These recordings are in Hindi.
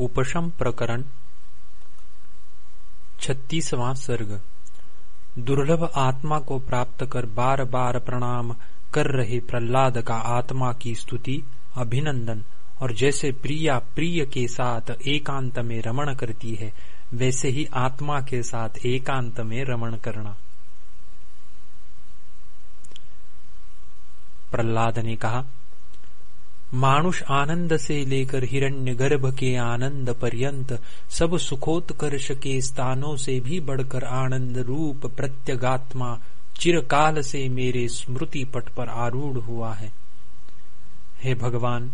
उपशम प्रकरण, छत्तीसवां सर्ग। दुर्लभ आत्मा को प्राप्त कर बार बार प्रणाम कर रहे प्रहलाद का आत्मा की स्तुति, अभिनंदन। और जैसे प्रिया प्रिय के साथ एकांत में रमण करती है, वैसे ही आत्मा के साथ एकांत में रमण करना। प्रहलाद ने कहा मानुष आनंद से लेकर हिरण्य गर्भ के आनंद पर्यंत सब सुखोत्कर्ष के स्थानों से भी बढ़कर आनंद रूप प्रत्यगात्मा चिरकाल से मेरे स्मृति पट पर आरूढ़ हुआ है। हे भगवान,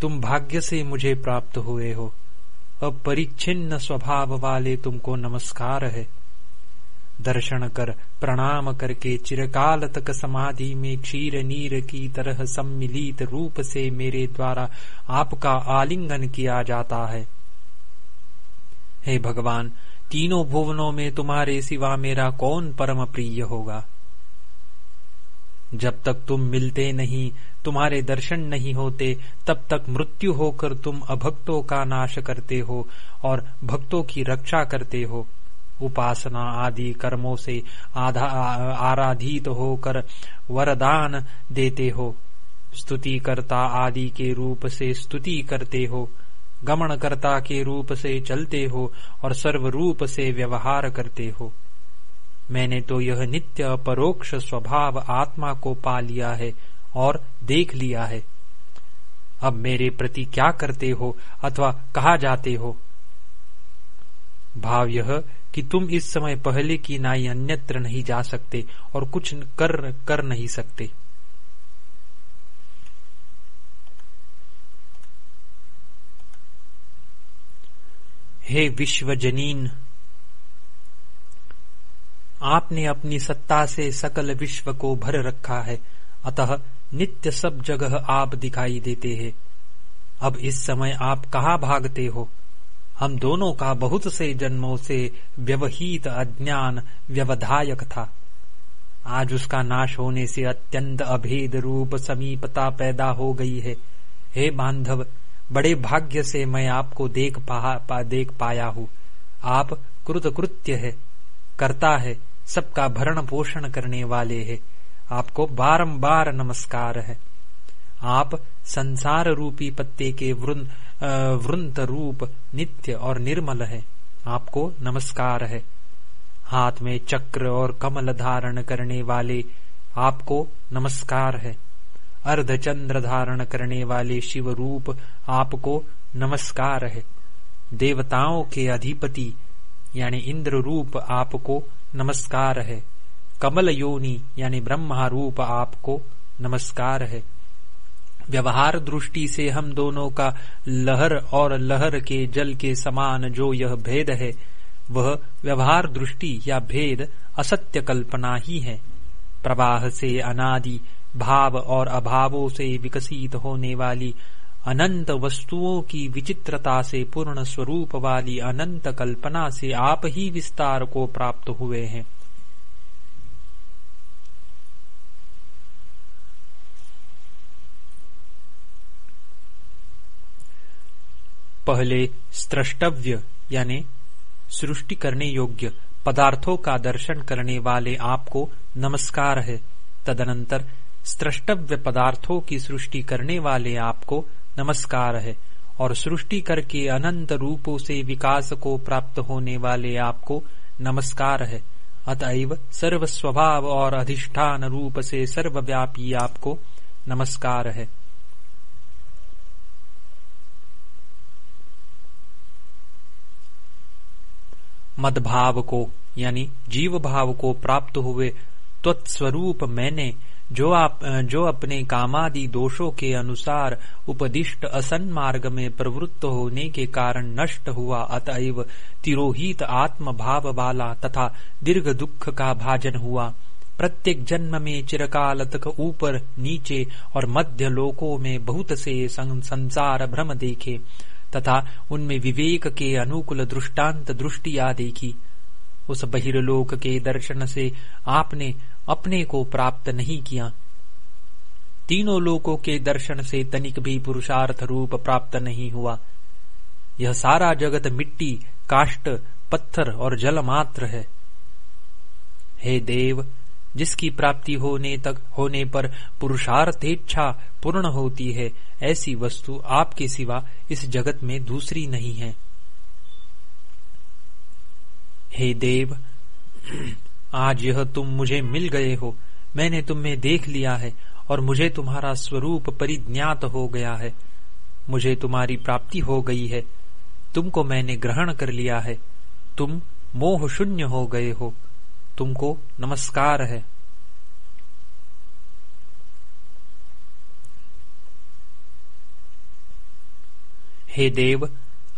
तुम भाग्य से मुझे प्राप्त हुए हो। अपरिच्छिन्न स्वभाव वाले तुमको नमस्कार है। दर्शन कर, प्रणाम करके चिरकाल तक समाधि में क्षीर नीर की तरह सम्मिलित रूप से मेरे द्वारा आपका आलिंगन किया जाता है। हे भगवान, तीनों भुवनों में तुम्हारे सिवा मेरा कौन परम प्रिय होगा? जब तक तुम मिलते नहीं, तुम्हारे दर्शन नहीं होते, तब तक मृत्यु होकर तुम अभक्तों का नाश करते हो और भक्तों की रक्षा करते हो। उपासना आदि कर्मों से आराधित होकर वरदान देते हो। स्तुति करता आदि के रूप से स्तुति करते हो। गमन करता के रूप से चलते हो और सर्व रूप से व्यवहार करते हो। मैंने तो यह नित्य परोक्ष स्वभाव आत्मा को पा लिया है और देख लिया है। अब मेरे प्रति क्या करते हो अथवा कहा जाते हो? भाव यह कि तुम इस समय पहले की नाई अन्यत्र नहीं जा सकते और कुछ कर कर नहीं सकते। हे विश्वजनीन, आपने अपनी सत्ता से सकल विश्व को भर रखा है, अतः नित्य सब जगह आप दिखाई देते हैं। अब इस समय आप कहा भागते हो? हम दोनों का बहुत से जन्मों से व्यवहित अज्ञान व्यवधायक था। आज उसका नाश होने से अत्यंत अभेद रूप समीपता पैदा हो गई है। हे बांधव बड़े भाग्य से मैं आपको देख पा, देख पाया हूँ। आप कृतकृत्य है करता है सबका भरण पोषण करने वाले है। आपको बारंबार नमस्कार है। आप संसार रूपी पत्ते के वृंद वृंत रूप नित्य और निर्मल है। आपको नमस्कार है। हाथ में चक्र और कमल धारण करने वाले आपको नमस्कार है। अर्धचंद्र धारण करने वाले शिव रूप आपको नमस्कार है। देवताओं के अधिपति यानी इंद्र रूप आपको नमस्कार है। कमल योनि यानी ब्रह्मा रूप आपको नमस्कार है। व्यवहार दृष्टि से हम दोनों का लहर और लहर के जल के समान जो यह भेद है, वह व्यवहार दृष्टि या भेद असत्य कल्पना ही है। प्रवाह से अनादि, भाव और अभावों से विकसित होने वाली अनंत वस्तुओं की विचित्रता से पूर्ण स्वरूप वाली अनंत कल्पना से आप ही विस्तार को प्राप्त हुए हैं। पहले स्त्रष्टव्य यानी सृष्टि करने योग्य पदार्थों का दर्शन करने वाले आपको नमस्कार है। तदनंतर स्त्रष्टव्य पदार्थों की सृष्टि करने वाले आपको नमस्कार है और सृष्टि करके अनंत रूपों से विकास को प्राप्त होने वाले आपको नमस्कार है। अतएव सर्व स्वभाव और अधिष्ठान रूप से सर्वव्यापी आपको नमस्कार है। मदभाव को, यानी जीव भाव को प्राप्त हुए तत्स्वरूप मैंने जो आप, जो अपने कामादि दोषों के अनुसार उपदिष्ट असन मार्ग में प्रवृत्त होने के कारण नष्ट हुआ, अतएव तिरोहित आत्म भाव वाला तथा दीर्घ दुख का भाजन हुआ। प्रत्येक जन्म में चिरकाल तक ऊपर, नीचे और मध्य लोकों में बहुत से संसार भ्रम देखे। तथा उनमें विवेक के अनुकूल दृष्टांत दृष्टिया देखी। उस बहिर्लोक के दर्शन से आपने अपने को प्राप्त नहीं किया। तीनों लोकों के दर्शन से तनिक भी पुरुषार्थ रूप प्राप्त नहीं हुआ। यह सारा जगत मिट्टी काष्ट पत्थर और जल मात्र है। हे देव जिसकी प्राप्ति होने तक, होने पर पुरुषार्थेच्छा पूर्ण होती है, ऐसी वस्तु आपके सिवा इस जगत में दूसरी नहीं है। हे देव, आज यह तुम मुझे मिल गए हो। मैंने तुम्हें देख लिया है और मुझे तुम्हारा स्वरूप परिज्ञात हो गया है। मुझे तुम्हारी प्राप्ति हो गई है। तुमको मैंने ग्रहण कर लिया है। तुम मोह शून्य हो गए हो। तुमको नमस्कार है। हे देव,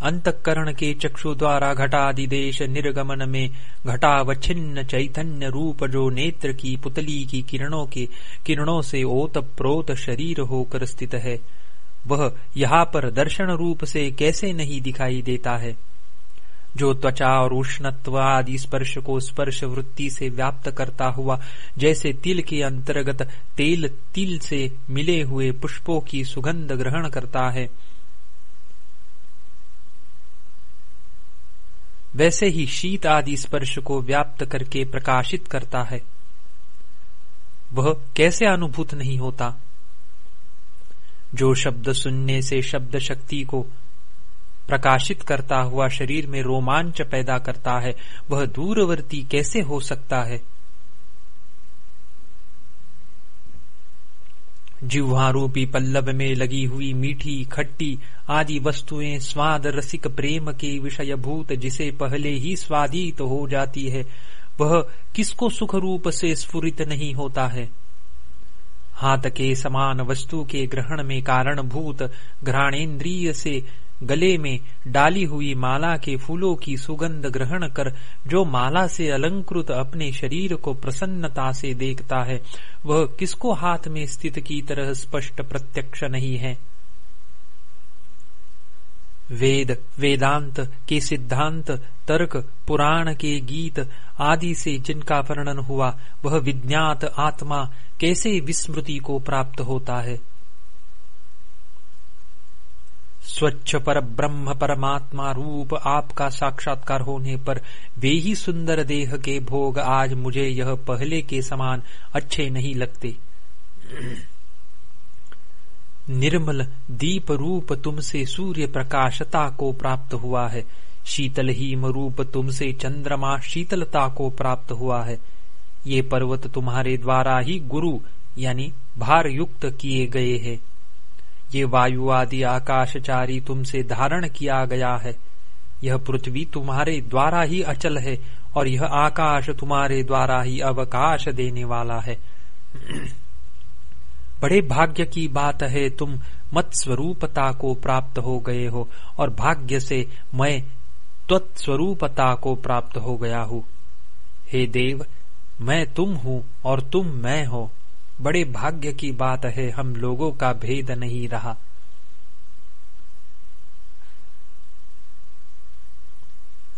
अंतकरण के चक्षु द्वारा घटादिदेश निर्गमन में घटावच्छिन्न चैतन्य रूप जो नेत्र की पुतली की किरणों के किरणों से ओत प्रोत शरीर होकर स्थित है, वह यहाँ पर दर्शन रूप से कैसे नहीं दिखाई देता है? जो त्वचा और उष्णत्व आदि स्पर्श को स्पर्श वृत्ति से व्याप्त करता हुआ, जैसे तिल के अंतर्गत तेल, तिल से मिले हुए पुष्पों की सुगंध ग्रहण करता है। वैसे ही शीत आदि स्पर्श को व्याप्त करके प्रकाशित करता है। वह कैसे अनुभूत नहीं होता? जो शब्द सुनने से शब्द शक्ति को प्रकाशित करता हुआ शरीर में रोमांच पैदा करता है। वह दूरवर्ती कैसे हो सकता है? जिह्वारूपी पल्लव में लगी हुई मीठी, खट्टी आदि वस्तुएँ स्वाद रसिक प्रेम के विषय भूत जिसे पहले ही स्वादित हो जाती है, वह किसको सुख रूप से स्फुरित नहीं होता है? हाथ के समान वस्तु के ग्रहण में कारणभूत घ्राणेन्द्रिय से गले में डाली हुई माला के फूलों की सुगंध ग्रहण कर, जो माला से अलंकृत अपने शरीर को प्रसन्नता से देखता है, वह किसको हाथ में स्थित की तरह स्पष्ट प्रत्यक्ष नहीं है? वेद, वेदांत के सिद्धांत, तर्क, पुराण के गीत आदि से जिनका वर्णन हुआ, वह विज्ञात आत्मा कैसे विस्मृति को प्राप्त होता है? स्वच्छ पर ब्रह्म परमात्मा रूप आपका साक्षात्कार होने पर वे ही सुंदर देह के भोग आज मुझे यह पहले के समान अच्छे नहीं लगते। निर्मल दीप रूप तुमसे सूर्य प्रकाशता को प्राप्त हुआ है। शीतल हीम रूप तुमसे चंद्रमा शीतलता को प्राप्त हुआ है। ये पर्वत तुम्हारे द्वारा ही गुरु, यानी भार युक्त किए गए हैं। ये वायु आदि आकाशचारी तुमसे धारण किया गया है। यह पृथ्वी तुम्हारे द्वारा ही अचल है और यह आकाश तुम्हारे द्वारा ही अवकाश देने वाला है। बड़े भाग्य की बात है, तुम मत स्वरूपता को प्राप्त हो गए हो और भाग्य से मैं तत्स्वरूपता को प्राप्त हो गया हूँ। हे देव, मैं तुम हूँ और तुम मैं हो। बड़े भाग्य की बात है, हम लोगों का भेद नहीं रहा।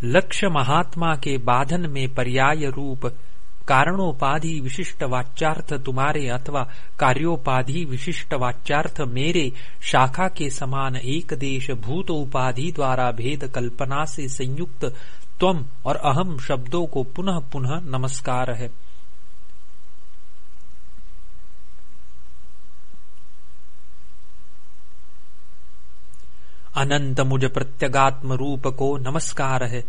लक्ष्य महात्मा के बाधन में पर्याय रूप, कारणोपाधि विशिष्ट वाच्यार्थ तुम्हारे अथवा कार्योपाधि विशिष्ट वाच्यार्थ मेरे शाखा के समान एक देश भूत उपाधि द्वारा भेद कल्पना से संयुक्त त्वम और अहम शब्दों को पुनः पुनः नमस्कार है। अनंत मुझ प्रत्यगात्म रूप को नमस्कार है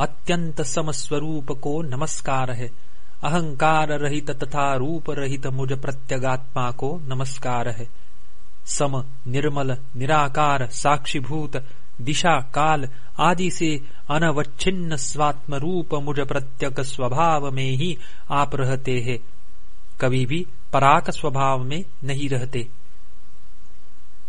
अत्यंत समस्वरूप को नमस्कार है अहंकार रहित तथा रूप रहित मुझ प्रत्यगात्मा को नमस्कार। है सम, निर्मल, निराकार, साक्षीभूत दिशा काल आदि से अनवच्छिन्न स्वात्म रूप मुझ प्रत्यक स्वभाव में ही आप रहते हैं कभी भी पराक स्वभाव में नहीं रहते।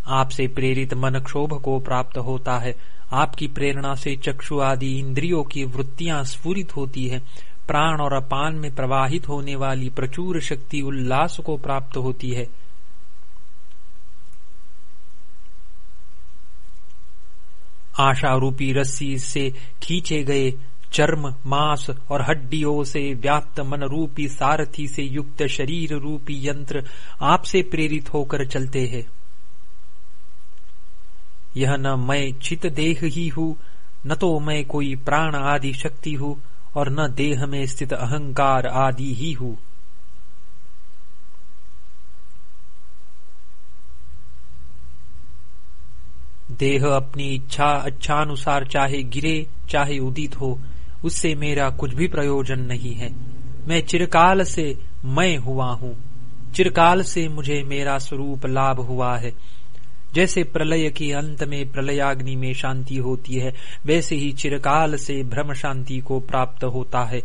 आपसे प्रेरित मन क्षोभ को प्राप्त होता है। आपकी प्रेरणा से चक्षु आदि इंद्रियों की वृत्तियाँ स्फूरित होती है। प्राण और अपान में प्रवाहित होने वाली प्रचुर शक्ति उल्लास को प्राप्त होती है। आशा रूपी रस्सी से खींचे गए चर्म, मांस और हड्डियों से व्याप्त मन रूपी सारथी से युक्त शरीर रूपी यंत्र आपसे प्रेरित होकर चलते हैं। यह न मैं चित देह ही हूँ, न तो मैं कोई प्राण आदि शक्ति हूँ, और न देह में स्थित अहंकार आदि ही हूँ। देह अपनी इच्छा अच्छानुसार चाहे गिरे, चाहे उदित हो, उससे मेरा कुछ भी प्रयोजन नहीं है। मैं चिरकाल से मैं हुआ हूँ। चिरकाल से मुझे मेरा स्वरूप लाभ हुआ है। जैसे प्रलय के अंत में प्रलयाग्नि में शांति होती है, वैसे ही चिरकाल से भ्रम शांति को प्राप्त होता है।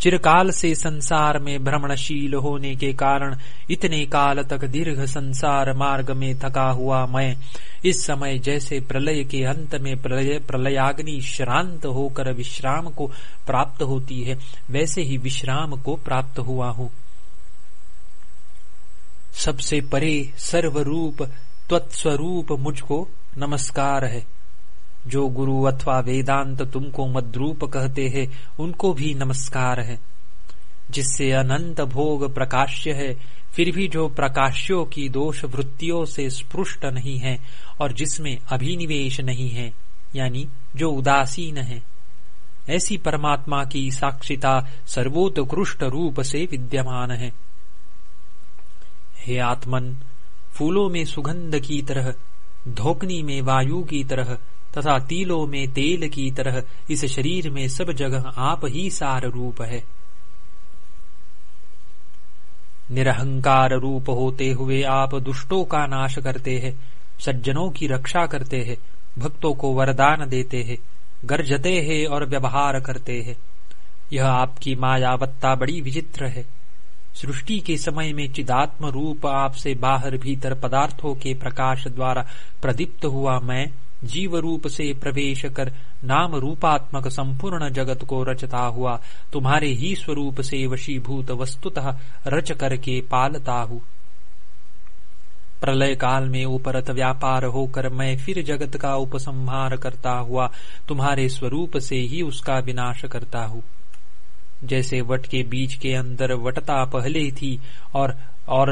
चिरकाल से संसार में भ्रमणशील होने के कारण इतने काल तक दीर्घ संसार मार्ग में थका हुआ मैं। इस समय जैसे प्रलय के अंत में प्रलय, प्रलयाग्नि श्रांत होकर विश्राम को प्राप्त होती है, वैसे ही विश्राम को प्राप्त हुआ हूँ। सबसे परे सर्वरूप त्वत्स्वरूप मुझको नमस्कार है। जो गुरु अथवा वेदांत तुमको मद्रूप कहते हैं, उनको भी नमस्कार है। जिससे अनंत भोग प्रकाश्य है, फिर भी जो प्रकाश्यों की दोष वृत्तियों से स्पृष्ट नहीं है और जिसमें अभिनिवेश नहीं है, यानी जो उदासीन है। ऐसी परमात्मा की साक्षिता सर्वोत्कृष्ट रूप से विद्यमान है। हे आत्मन, फूलों में सुगंध की तरह धोकनी में वायु की तरह, तथा तीलों में तेल की तरह, इस शरीर में सब जगह आप ही सार रूप है। निरहंकार रूप होते हुए आप दुष्टों का नाश करते हैं, सज्जनों की रक्षा करते हैं, भक्तों को वरदान देते हैं, गर्जते हैं और व्यवहार करते हैं। यह आपकी मायावत्ता बड़ी विचित्र है। सृष्टि के समय में चिदात्म रूप आपसे बाहर भीतर पदार्थों के प्रकाश द्वारा प्रदीप्त हुआ मैं जीव रूप से प्रवेश कर नाम रूपात्मक संपूर्ण जगत को रचता हुआ, तुम्हारे ही स्वरूप से वशीभूत वस्तुतः रच करके पालता हूँ। प्रलय काल में उपरत व्यापार होकर मैं फिर जगत का उपसंहार करता हुआ, तुम्हारे स्वरूप से ही उसका विनाश करता हूँ। जैसे वट के बीज के अंदर वटता पहले थी और और,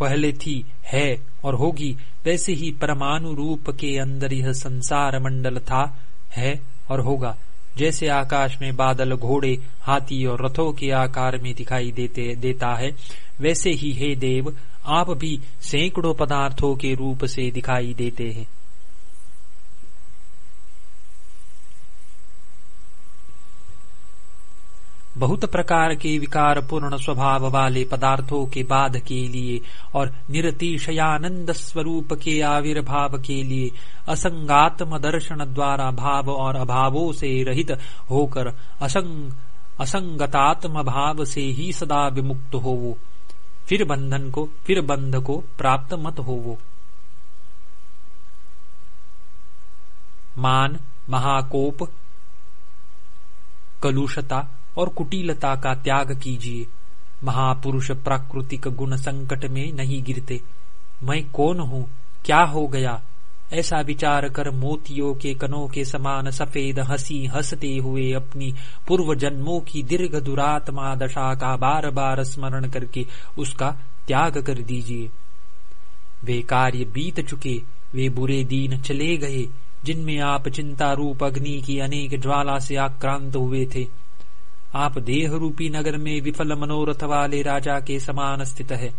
पहले थी, है और होगी, वैसे ही परमाणु रूप के अंदर यह संसार मंडल था, है और होगा। जैसे आकाश में बादल घोड़े, हाथी और रथों के आकार में दिखाई देते, देता है, वैसे ही हे देव, आप भी सैकड़ों पदार्थों के रूप से दिखाई देते हैं। बहुत प्रकार के विकार पूर्ण स्वभाव वाले पदार्थों के बाध के लिए और निरतिशयानंद स्वरूप के आविर्भाव के लिए असंगात्म दर्शन द्वारा भाव और अभावों से रहित होकर असंग, असंगतात्म भाव से ही सदा विमुक्त हो वो फिर बंधन को, फिर बंध को प्राप्त मत हो वो मान, महाकोप, कलुषता और कुटिलता का त्याग कीजिए। महापुरुष प्राकृतिक गुण संकट में नहीं गिरते। मैं कौन हूँ? क्या हो गया? ऐसा विचार कर मोतियों के कनों के समान सफ़ेद हँसी हँसते हुए अपनी पूर्व जन्मों की दीर्घ दुरात्मा दशा का बार बार स्मरण करके उसका त्याग कर दीजिए। वे कार्य बीत चुके, वे बुरे दिन चले गए, जिनमें आप चिंता रूप अग्नि की अनेक ज्वाला से आक्रांत हुए थे। आप देह रूपी नगर में विफल मनोरथ वाले राजा के समान स्थित है।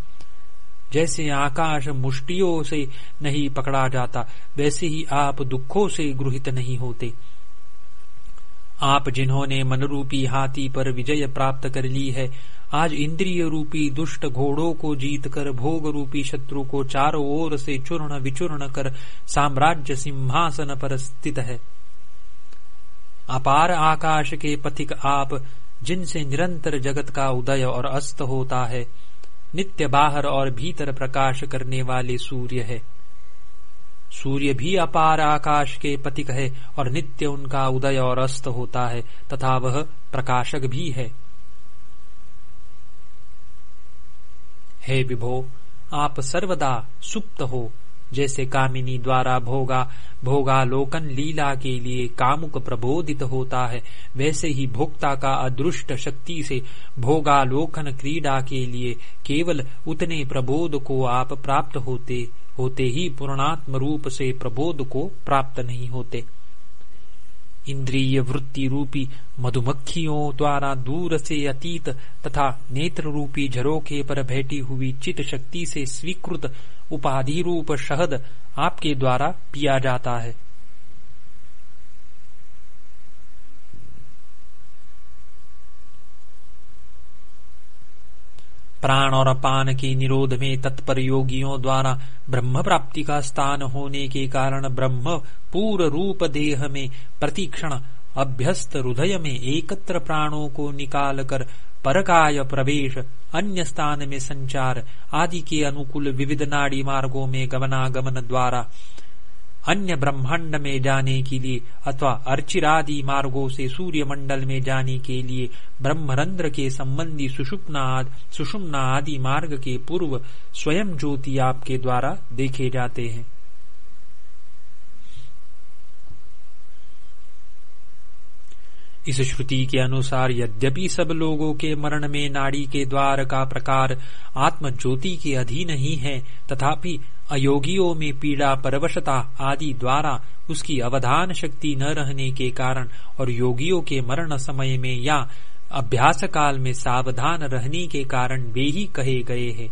जैसे आकाश मुष्टियों से नहीं पकड़ा जाता, वैसे ही आप दुखों से गृहित नहीं होते। आप जिन्होंने मनरूपी हाथी पर विजय प्राप्त कर ली है, आज इंद्रिय रूपी दुष्ट घोड़ों को जीत कर भोग रूपी शत्रु को चारों ओर से चूर्ण विचूर्ण कर साम्राज्य सिंहासन पर स्थित है। अपार आकाश के पथिक आप, जिनसे निरंतर जगत का उदय और अस्त होता है, नित्य बाहर और भीतर प्रकाश करने वाले सूर्य है। सूर्य भी अपार आकाश के पथिक है और नित्य उनका उदय और अस्त होता है, तथा वह प्रकाशक भी है। हे विभो, आप सर्वदा सुप्त हो जैसे कामिनी द्वारा भोगा, भोगालोकन लीला के लिए कामुक प्रबोधित होता है, वैसे ही भोक्ता का अदृष्ट शक्ति से भोगालोकन क्रीड़ा के लिए केवल उतने प्रबोध को आप प्राप्त होते होते ही पूर्णात्म रूप से प्रबोध को प्राप्त नहीं होते। इंद्रिय वृत्ति रूपी मधुमक्खियों द्वारा दूर से अतीत तथा नेत्र रूपी झरोखे पर बैठी हुई चित शक्ति से स्वीकृत उपाधि रूप शहद आपके द्वारा पिया जाता है। प्राण और अपान के निरोध में तत्पर योगियों द्वारा ब्रह्म प्राप्ति का स्थान होने के कारण ब्रह्म पूर्ण रूप देह में प्रतीक्षण, अभ्यस्त हृदय में एकत्र प्राणों को निकाल कर परकाय प्रवेश, अन्य स्थान में संचार आदि के अनुकूल विविध नाड़ी मार्गों में गमनागमन द्वारा अन्य ब्रह्मांड में जाने के लिए अथवा अर्चिरादि मार्गों से सूर्य मंडल में जाने के लिए ब्रह्मरंध्र के संबंधी सुषुप्ना सुषुम्ना आदि मार्ग के पूर्व स्वयं ज्योति आपके द्वारा देखे जाते हैं। इस श्रुति के अनुसार यद्यपि सब लोगों के मरण में नाड़ी के द्वार का प्रकार आत्म ज्योति के अधीन ही है, तथापि अयोगियों में पीड़ा, परवशता आदि द्वारा उसकी अवधान शक्ति न रहने के कारण और योगियों के मरण समय में या अभ्यास काल में सावधान रहने के कारण वे ही कहे गए हैं।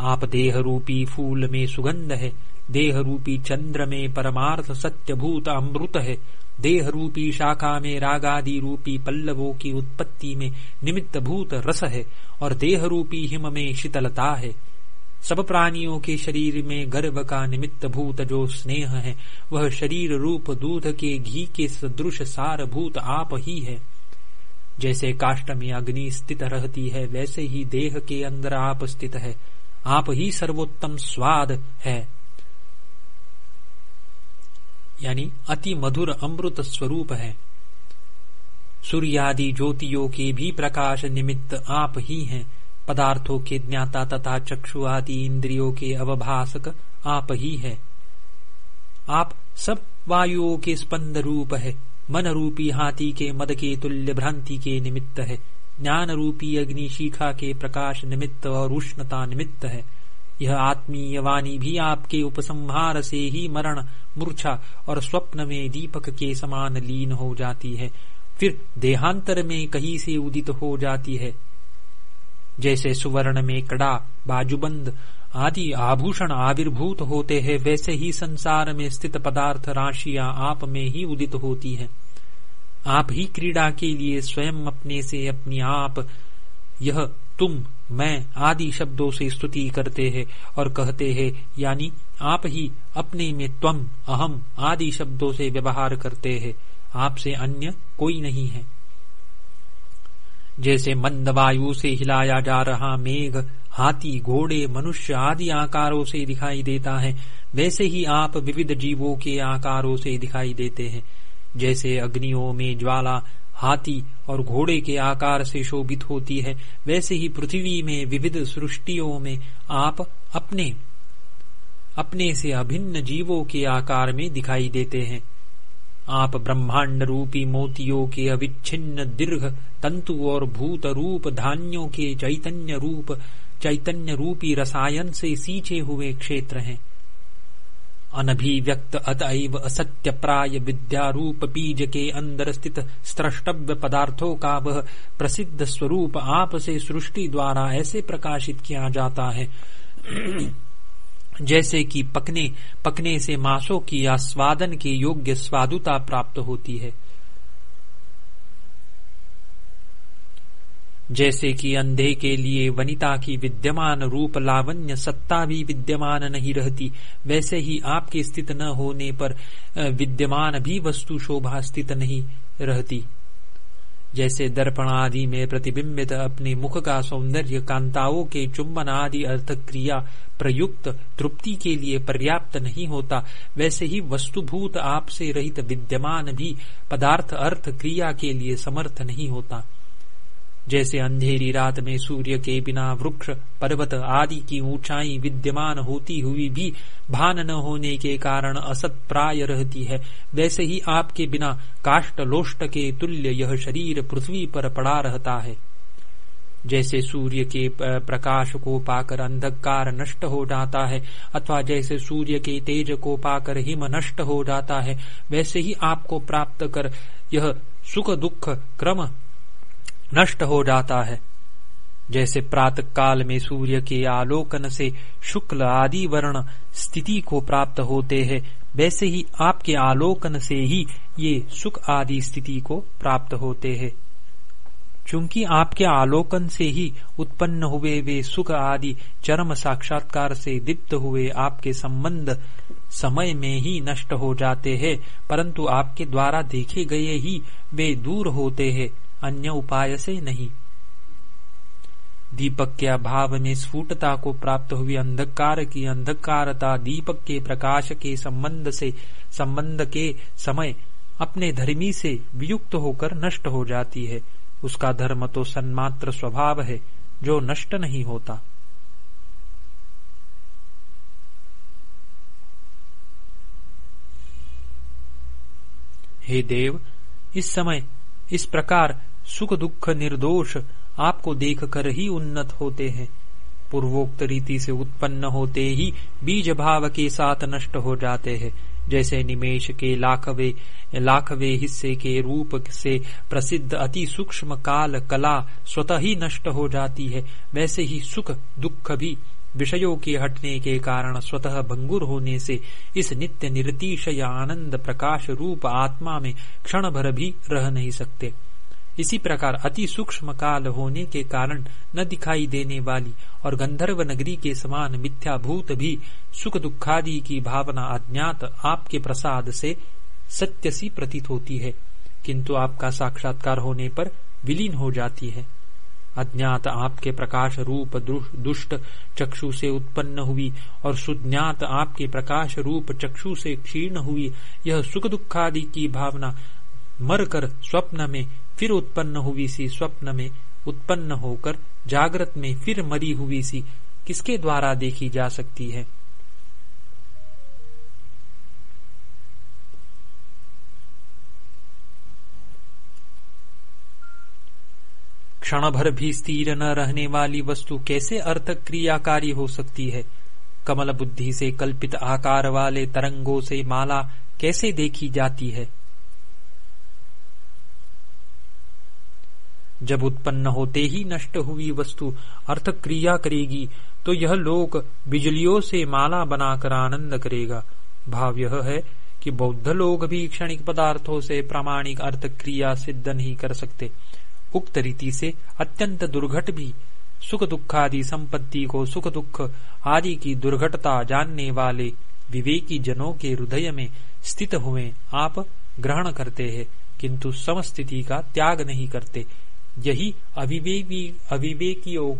आप देह रूपी फूल में सुगंध है देह रूपी चंद्र में परमार्थ सत्यभूत अमृत है देह रूपी शाखा में रागादि रूपी पल्लवों की उत्पत्ति में निमित्त भूत रस है और देह रूपी हिम में शीतलता है। सब प्राणियों के शरीर में गर्भ का निमित्त भूत जो स्नेह है, वह शरीर रूप दूध के घी के सदृश सार भूत आप ही है। जैसे काष्ट में अग्नि स्थित रहती है, वैसे ही देह के अंदर आप स्थित है। आप ही सर्वोत्तम स्वाद है। यानी अति मधुर अमृत स्वरूप है। सूर्यादि ज्योतियों के भी प्रकाश निमित्त आप ही हैं। पदार्थों के ज्ञाता तथा चक्षु आदि इंद्रियों के अवभाषक आप ही है। आप सब वायुओं के स्पंद रूप है मन रूपी हाथी के मद के तुल्य भ्रांति के निमित्त है ज्ञान रूपी अग्नि शिखा के प्रकाश निमित्त और उष्णता निमित्त है। यह आत्मीय वाणी भी आपके उपसंहार से ही मरण, मूर्छा और स्वप्न में दीपक के समान लीन हो जाती है, फिर देहांतर में कहीं से उदित हो जाती है। जैसे सुवर्ण में कड़ा, बाजूबंद आदि आभूषण आविर्भूत होते हैं, वैसे ही संसार में स्थित पदार्थ राशियाँ आप में ही उदित होती है। आप ही क्रीड़ा के लिए स्वयं अपने से अपनी आप, यह तुम, मैं आदि शब्दों से स्तुति करते हैं और कहते हैं, यानी आप ही अपने में त्वम, अहम आदि शब्दों से व्यवहार करते हैं। आपसे अन्य कोई नहीं है। जैसे मंद वायु से हिलाया जा रहा मेघ हाथी, घोड़े, मनुष्य आदि आकारों से दिखाई देता है, वैसे ही आप विविध जीवों के आकारों से दिखाई देते हैं। जैसे अग्नियों में ज्वाला हाथी और घोड़े के आकार से शोभित होती है, वैसे ही पृथ्वी में विविध सृष्टियों में आप अपने अपने से अभिन्न जीवों के आकार में दिखाई देते हैं। आप ब्रह्मांड रूपी मोतियों के अविच्छिन्न दीर्घ तंतु और भूत रूप धान्यों के चैतन्य रूप, चैतन्य रूपी रसायन से सींचे हुए क्षेत्र हैं। अनभिव्यक्त अतएव असत्य प्राय विद्यारूप बीज के अंदर स्थित स्त्रष्टव्य पदार्थों का वह प्रसिद्ध स्वरूप आप से सृष्टि द्वारा ऐसे प्रकाशित किया जाता है। जैसे कि पकने पकने से मांसों की आस्वादन के योग्य स्वादुता प्राप्त होती है। जैसे कि अंधे के लिए वनिता की विद्यमान रूप लावण्य सत्ता भी विद्यमान नहीं रहती, वैसे ही आपके स्थित न होने पर विद्यमान भी वस्तु शोभा स्थित नहीं रहती। जैसे दर्पण आदि में प्रतिबिंबित अपने मुख का सौंदर्य, कांताओं के चुंबन आदि अर्थ क्रिया प्रयुक्त तृप्ति के लिए पर्याप्त नहीं होता, वैसे ही वस्तुभूत आपसे रहित विद्यमान भी पदार्थ अर्थ क्रिया के लिए समर्थ नहीं होता। जैसे अंधेरी रात में सूर्य के बिना वृक्ष, पर्वत आदि की ऊंचाई विद्यमान होती हुई भी भान न होने के कारण असत प्राय रहती है। वैसे ही आपके बिना काष्ट लोष्ट के तुल्य यह शरीर पृथ्वी पर पड़ा रहता है। जैसे सूर्य के प्रकाश को पाकर अंधकार नष्ट हो जाता है, अथवा जैसे सूर्य के तेज को पाकर हिम नष्ट हो जाता है, वैसे ही आपको प्राप्त कर यह सुख दुख क्रम नष्ट हो जाता है। जैसे प्रातः काल में सूर्य के आलोकन से शुक्ल आदि वर्ण स्थिति को प्राप्त होते हैं, वैसे ही आपके आलोकन से ही ये सुख आदि स्थिति को प्राप्त होते हैं। चूँकि आपके आलोकन से ही उत्पन्न हुए वे सुख आदि चरम साक्षात्कार से दीप्त हुए आपके संबंध समय में ही नष्ट हो जाते हैं, परंतु आपके द्वारा देखे गए ही वे दूर होते हैं। अन्य उपाय से नहीं। दीपक के अभाव में स्फुटता को प्राप्त हुई अंधकार की अंधकारता दीपक के प्रकाश के संबंध से, संबंध के समय अपने धर्मी से वियुक्त होकर नष्ट हो जाती है। उसका धर्म तो सन्मात्र स्वभाव है, जो नष्ट नहीं होता। हे देव, इस समय इस प्रकार सुख दुख निर्दोष आपको देखकर ही उन्नत होते हैं। पूर्वोक्त रीति से उत्पन्न होते ही बीज भाव के साथ नष्ट हो जाते हैं। जैसे निमेश के लाखवे लाखवे हिस्से के रूप से प्रसिद्ध अति सूक्ष्म काल कला स्वतः ही नष्ट हो जाती है। वैसे ही सुख, दुख भी विषयों के हटने के कारण स्वतः भंगुर होने से इस नित्य निर्तिशय आनंद प्रकाश रूप आत्मा में क्षण भर भी रह नहीं सकते। इसी प्रकार अति सूक्ष्म काल होने के कारण न दिखाई देने वाली और गंधर्व नगरी के समान मिथ्याभूत भी सुख दुखादि की भावना अज्ञात आपके प्रसाद से सत्य सी प्रतीत होती है, किंतु आपका साक्षात्कार होने पर विलीन हो जाती है। अज्ञात आपके प्रकाश रूप दुष्ट चक्षु से उत्पन्न हुई और सुज्ञात आपके प्रकाश रूप चक्षु से क्षीर्ण हुई, यह सुख दुखादि की भावना मरकर स्वप्न में फिर उत्पन्न हुई सी स्वप्न में उत्पन्न होकर जागृत में फिर मरी हुई सी, किसके द्वारा देखी जा सकती है? क्षण भर भी स्थिर न रहने वाली वस्तु कैसे अर्थ क्रियाकारी हो सकती है? कमल बुद्धि से कल्पित आकार वाले तरंगों से माला कैसे देखी जाती है? जब उत्पन्न होते ही नष्ट हुई वस्तु अर्थ क्रिया करेगी तो यह लोक बिजलियों से माला बनाकर आनंद करेगा। भाव यह है कि बौद्ध लोग भी क्षणिक पदार्थों से प्रामाणिक अर्थ क्रिया सिद्ध नहीं कर सकते। उक्त रीति से अत्यंत दुर्घट भी सुख दुखादि संपत्ति को सुख दुख आदि की दुर्घटता जानने वाले विवेकी जनों के हृदय में स्थित हुए आप ग्रहण करते हैं, किंतु समस्थिति का त्याग नहीं करते। यही अविवेकी, अविवेकियों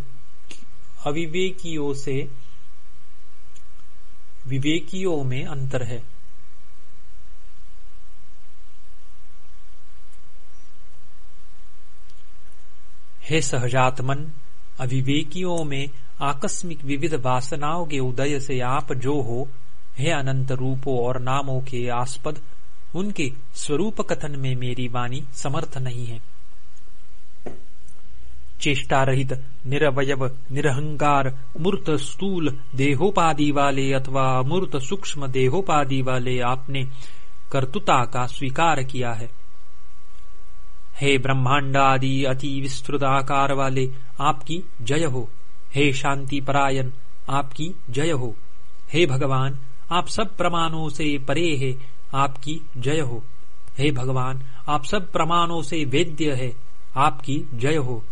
अविवेकियों से विवेकियों में अंतर है। हे सहजात्मन, अविवेकियों में आकस्मिक विविध वासनाओं के उदय से आप जो हो, हे अनंत रूपों और नामों के आस्पद, उनके स्वरूप कथन में मेरी वाणी समर्थ नहीं है। चेष्टा रहित निरवयव, निरहंकार, मूर्त स्थूल देहोपाधि वाले अथवा अमूर्त सूक्ष्म देहोपाधि वाले आपने कर्तुता का स्वीकार किया है। हे ब्रह्मांड आदि अति विस्तृत आकार वाले, आपकी जय हो। हे शांति परायण आपकी जय हो। हे भगवान, आप सब प्रमाणों से परे है, आपकी जय हो। हे भगवान, आप सब प्रमाणों से वेद्य है, आपकी जय हो।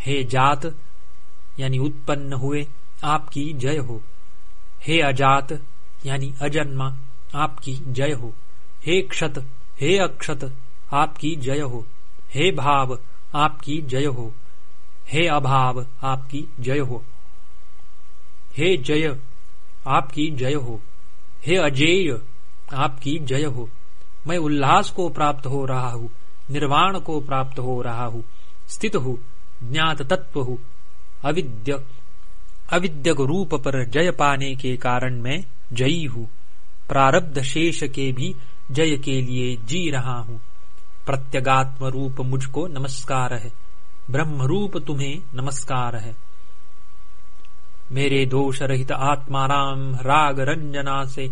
हे जात, यानी उत्पन्न हुए, आपकी जय हो। हे अजात, यानी अजन्मा, आपकी जय हो। हे क्षत, हे अक्षत, आपकी जय हो। हे भाव, आपकी जय हो। हे अभाव, आपकी जय हो। हे जय, आपकी जय हो। हे अजेय, आपकी जय हो। मैं उल्लास को प्राप्त हो रहा हूँ, निर्वाण को प्राप्त हो रहा हूँ, स्थित हूँ। ज्ञात तत्व अविद्य अविद्य रूप पर जय पाने के कारण मैं जयी हूँ प्रारब्ध शेष के भी जय के लिए जी रहा हूँ प्रत्यगात्म रूप मुझको नमस्कार। है ब्रह्मरूप तुम्हें नमस्कार। है मेरे दोष रहित आत्माराम राग रंजना से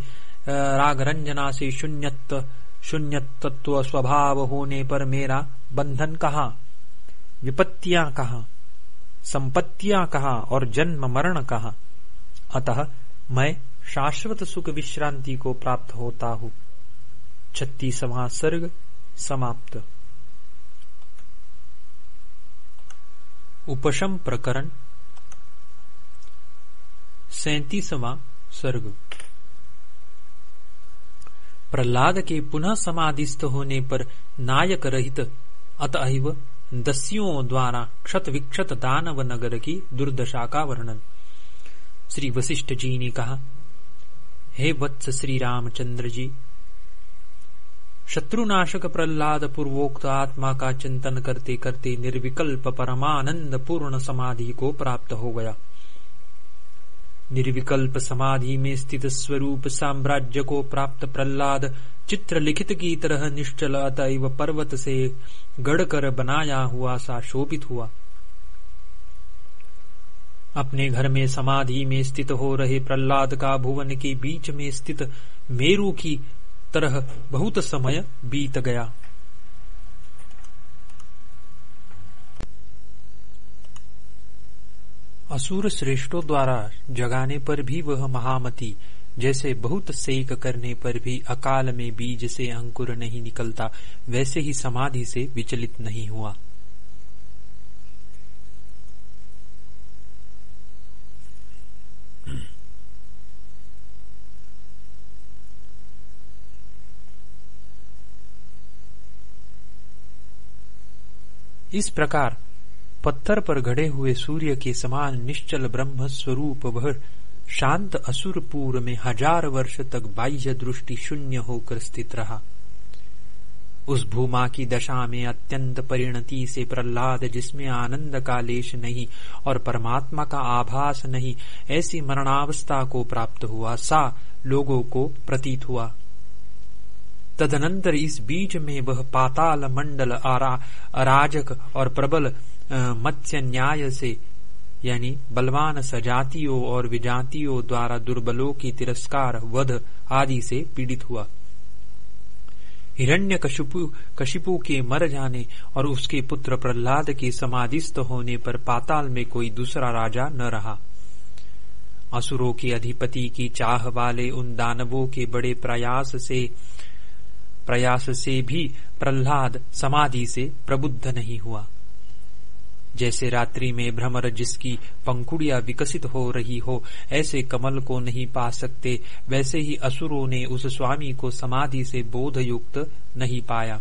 राग रंजना से शून्यत्व शून्यत्व स्वभाव होने पर मेरा बंधन कहा? विपत्तियाँ कहा? संपत्तियाँ कहा? और जन्म मरण कहा? अतः मैं शाश्वत सुख विश्रांति को प्राप्त होता हूँ। छत्तीसवा सर्ग समाप्त। उपशम प्रकरण। सैतीसवा सर्ग। प्रहलाद के पुनः समाधिस्थ होने पर नायक रहित अतएव दस्युओं द्वारा क्षत विक्षत दानव नगर की दुर्दशा का वर्णन। श्री वशिष्ठ जी ने कहा, हे वत्स श्री रामचंद्र जी, शत्रुनाशक प्रहलाद पूर्वोक्त आत्मा का चिंतन करते करते निर्विकल्प परमानंद पूर्ण समाधि को प्राप्त हो गया। निर्विकल्प समाधि में स्थित स्वरूप साम्राज्य को प्राप्त प्रहलाद चित्र लिखित की तरह निश्चल अतएव पर्वत से गढ़कर बनाया हुआ सा शोभित हुआ। अपने घर में समाधि में स्थित हो रहे प्रहलाद का भुवन के बीच में स्थित मेरु की तरह बहुत समय बीत गया। असुर श्रेष्ठों द्वारा जगाने पर भी वह महामती जैसे बहुत सेक करने पर भी अकाल में बीज से अंकुर नहीं निकलता, वैसे ही समाधि से विचलित नहीं हुआ। इस प्रकार पत्थर पर घड़े हुए सूर्य के समान निश्चल ब्रह्म स्वरूप वह शांत असुरपुर में हज़ार वर्ष तक बाह्य दृष्टि शून्य होकर स्थित रहा। उस भूमा की दशा में अत्यंत परिणति से प्रहलाद, जिसमें आनंद का लेश नहीं और परमात्मा का आभास नहीं, ऐसी मरणावस्था को प्राप्त हुआ, सा लोगों को प्रतीत हुआ। तदनंतर इस बीच में वह पाताल मंडल अराजक और प्रबल मत्स्य न्याय से यानी बलवान सजातियों और विजातियों द्वारा दुर्बलों की तिरस्कार, वध आदि से पीड़ित हुआ। हिरण्य कशिपु कशिपु के मर जाने और उसके पुत्र प्रहलाद के समाधिस्थ होने पर पाताल में कोई दूसरा राजा न रहा। असुरों के अधिपति की चाह वाले उन दानवों के बड़े प्रयास से प्रयास से भी प्रहलाद समाधि से प्रबुद्ध नहीं हुआ। जैसे रात्रि में भ्रमर जिसकी पंखुड़िया विकसित हो रही हो, ऐसे कमल को नहीं पा सकते। वैसे ही असुरों ने उस स्वामी को समाधि से बोध युक्त नहीं पाया।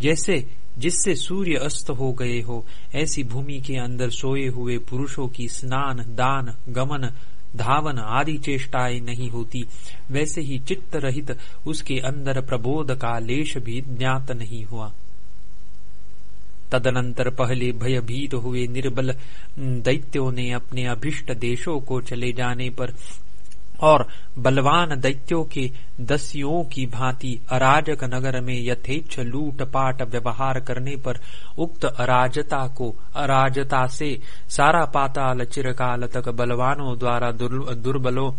जैसे, जिससे सूर्य अस्त हो गए हो, ऐसी भूमि के अंदर सोए हुए पुरुषों की स्नान, दान, गमन, धावन आदि चेष्टाएँ नहीं होती। वैसे ही चित्त रहित उसके अंदर प्रबोध का लेश भी ज्ञात नहीं हुआ। तदनंतर पहले भयभीत हुए निर्बल दैत्यों ने अपने अभिष्ट देशों को चले जाने पर और बलवान दैत्यों के दस्युओं की भांति अराजक नगर में यथेच्छ लूट पाट व्यवहार करने पर उक्त अराजता को, अराजता से सारा पाताल चिरकाल तक बलवानों द्वारा दुर्बलों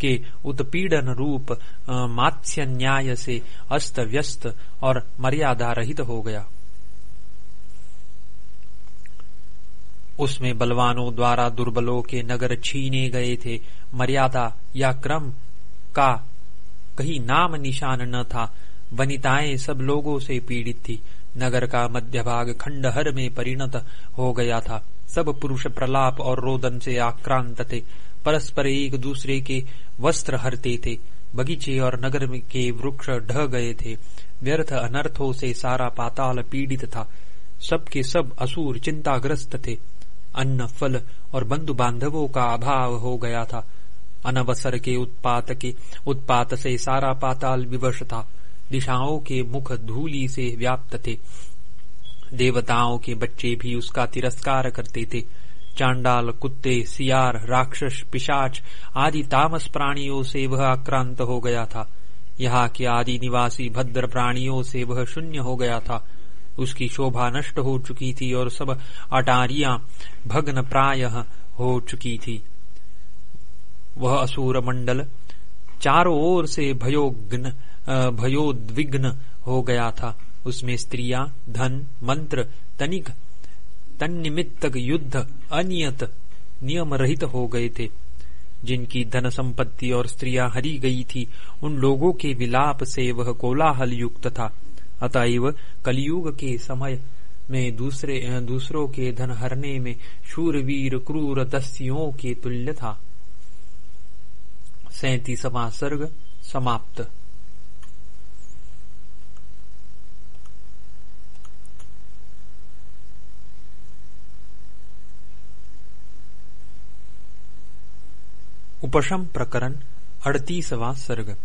के उत्पीड़न रूप मात्स्य न्याय से अस्त व्यस्त और मर्यादा रहित हो गया। उसमें बलवानों द्वारा दुर्बलों के नगर छीने गए थे। मर्यादा या क्रम का कहीं नाम निशान न था। वनिताएँ सब लोगों से पीड़ित थी। नगर का मध्य भाग खंडहर में परिणत हो गया था। सब पुरुष प्रलाप और रोदन से आक्रांत थे। परस्पर एक दूसरे के वस्त्र हरते थे। बगीचे और नगर के वृक्ष ढह गए थे। व्यर्थ अनर्थों से सारा पाताल पीड़ित था। सबके सब असुर चिंताग्रस्त थे। अन्न फल और बंधु बांधवों का अभाव हो गया था। अनवसर के उत्पात के उत्पात से सारा पाताल विवश था। दिशाओं के मुख धूली से व्याप्त थे। देवताओं के बच्चे भी उसका तिरस्कार करते थे। चांडाल, कुत्ते, सियार, राक्षस, पिशाच आदि तामस प्राणियों से वह आक्रांत हो गया था। यहाँ के आदि निवासी भद्र प्राणियों से वह शून्य हो गया था। उसकी शोभा नष्ट हो चुकी थी और सब अटारियाँ भग्न प्राय हो चुकी थी। वह असुर मंडल चारों ओर से भयोग्न भयोद्विग्न हो गया था। उसमें स्त्रियाँ, धन, मंत्र, तनिक, तन्निमित्तक युद्ध, अनियत नियम रहित हो गए थे। जिनकी धन संपत्ति और स्त्रियाँ हरी गई थी, उन लोगों के विलाप से वह कोलाहल युक्त था। अतएव कलयुग के समय में दूसरे दूसरों के धन हरने में शूरवीर क्रूर दस्युओं के तुल्य था। सैतीसवा सर्ग समाप्त। उपशम प्रकरण अड़तीसवा सर्ग।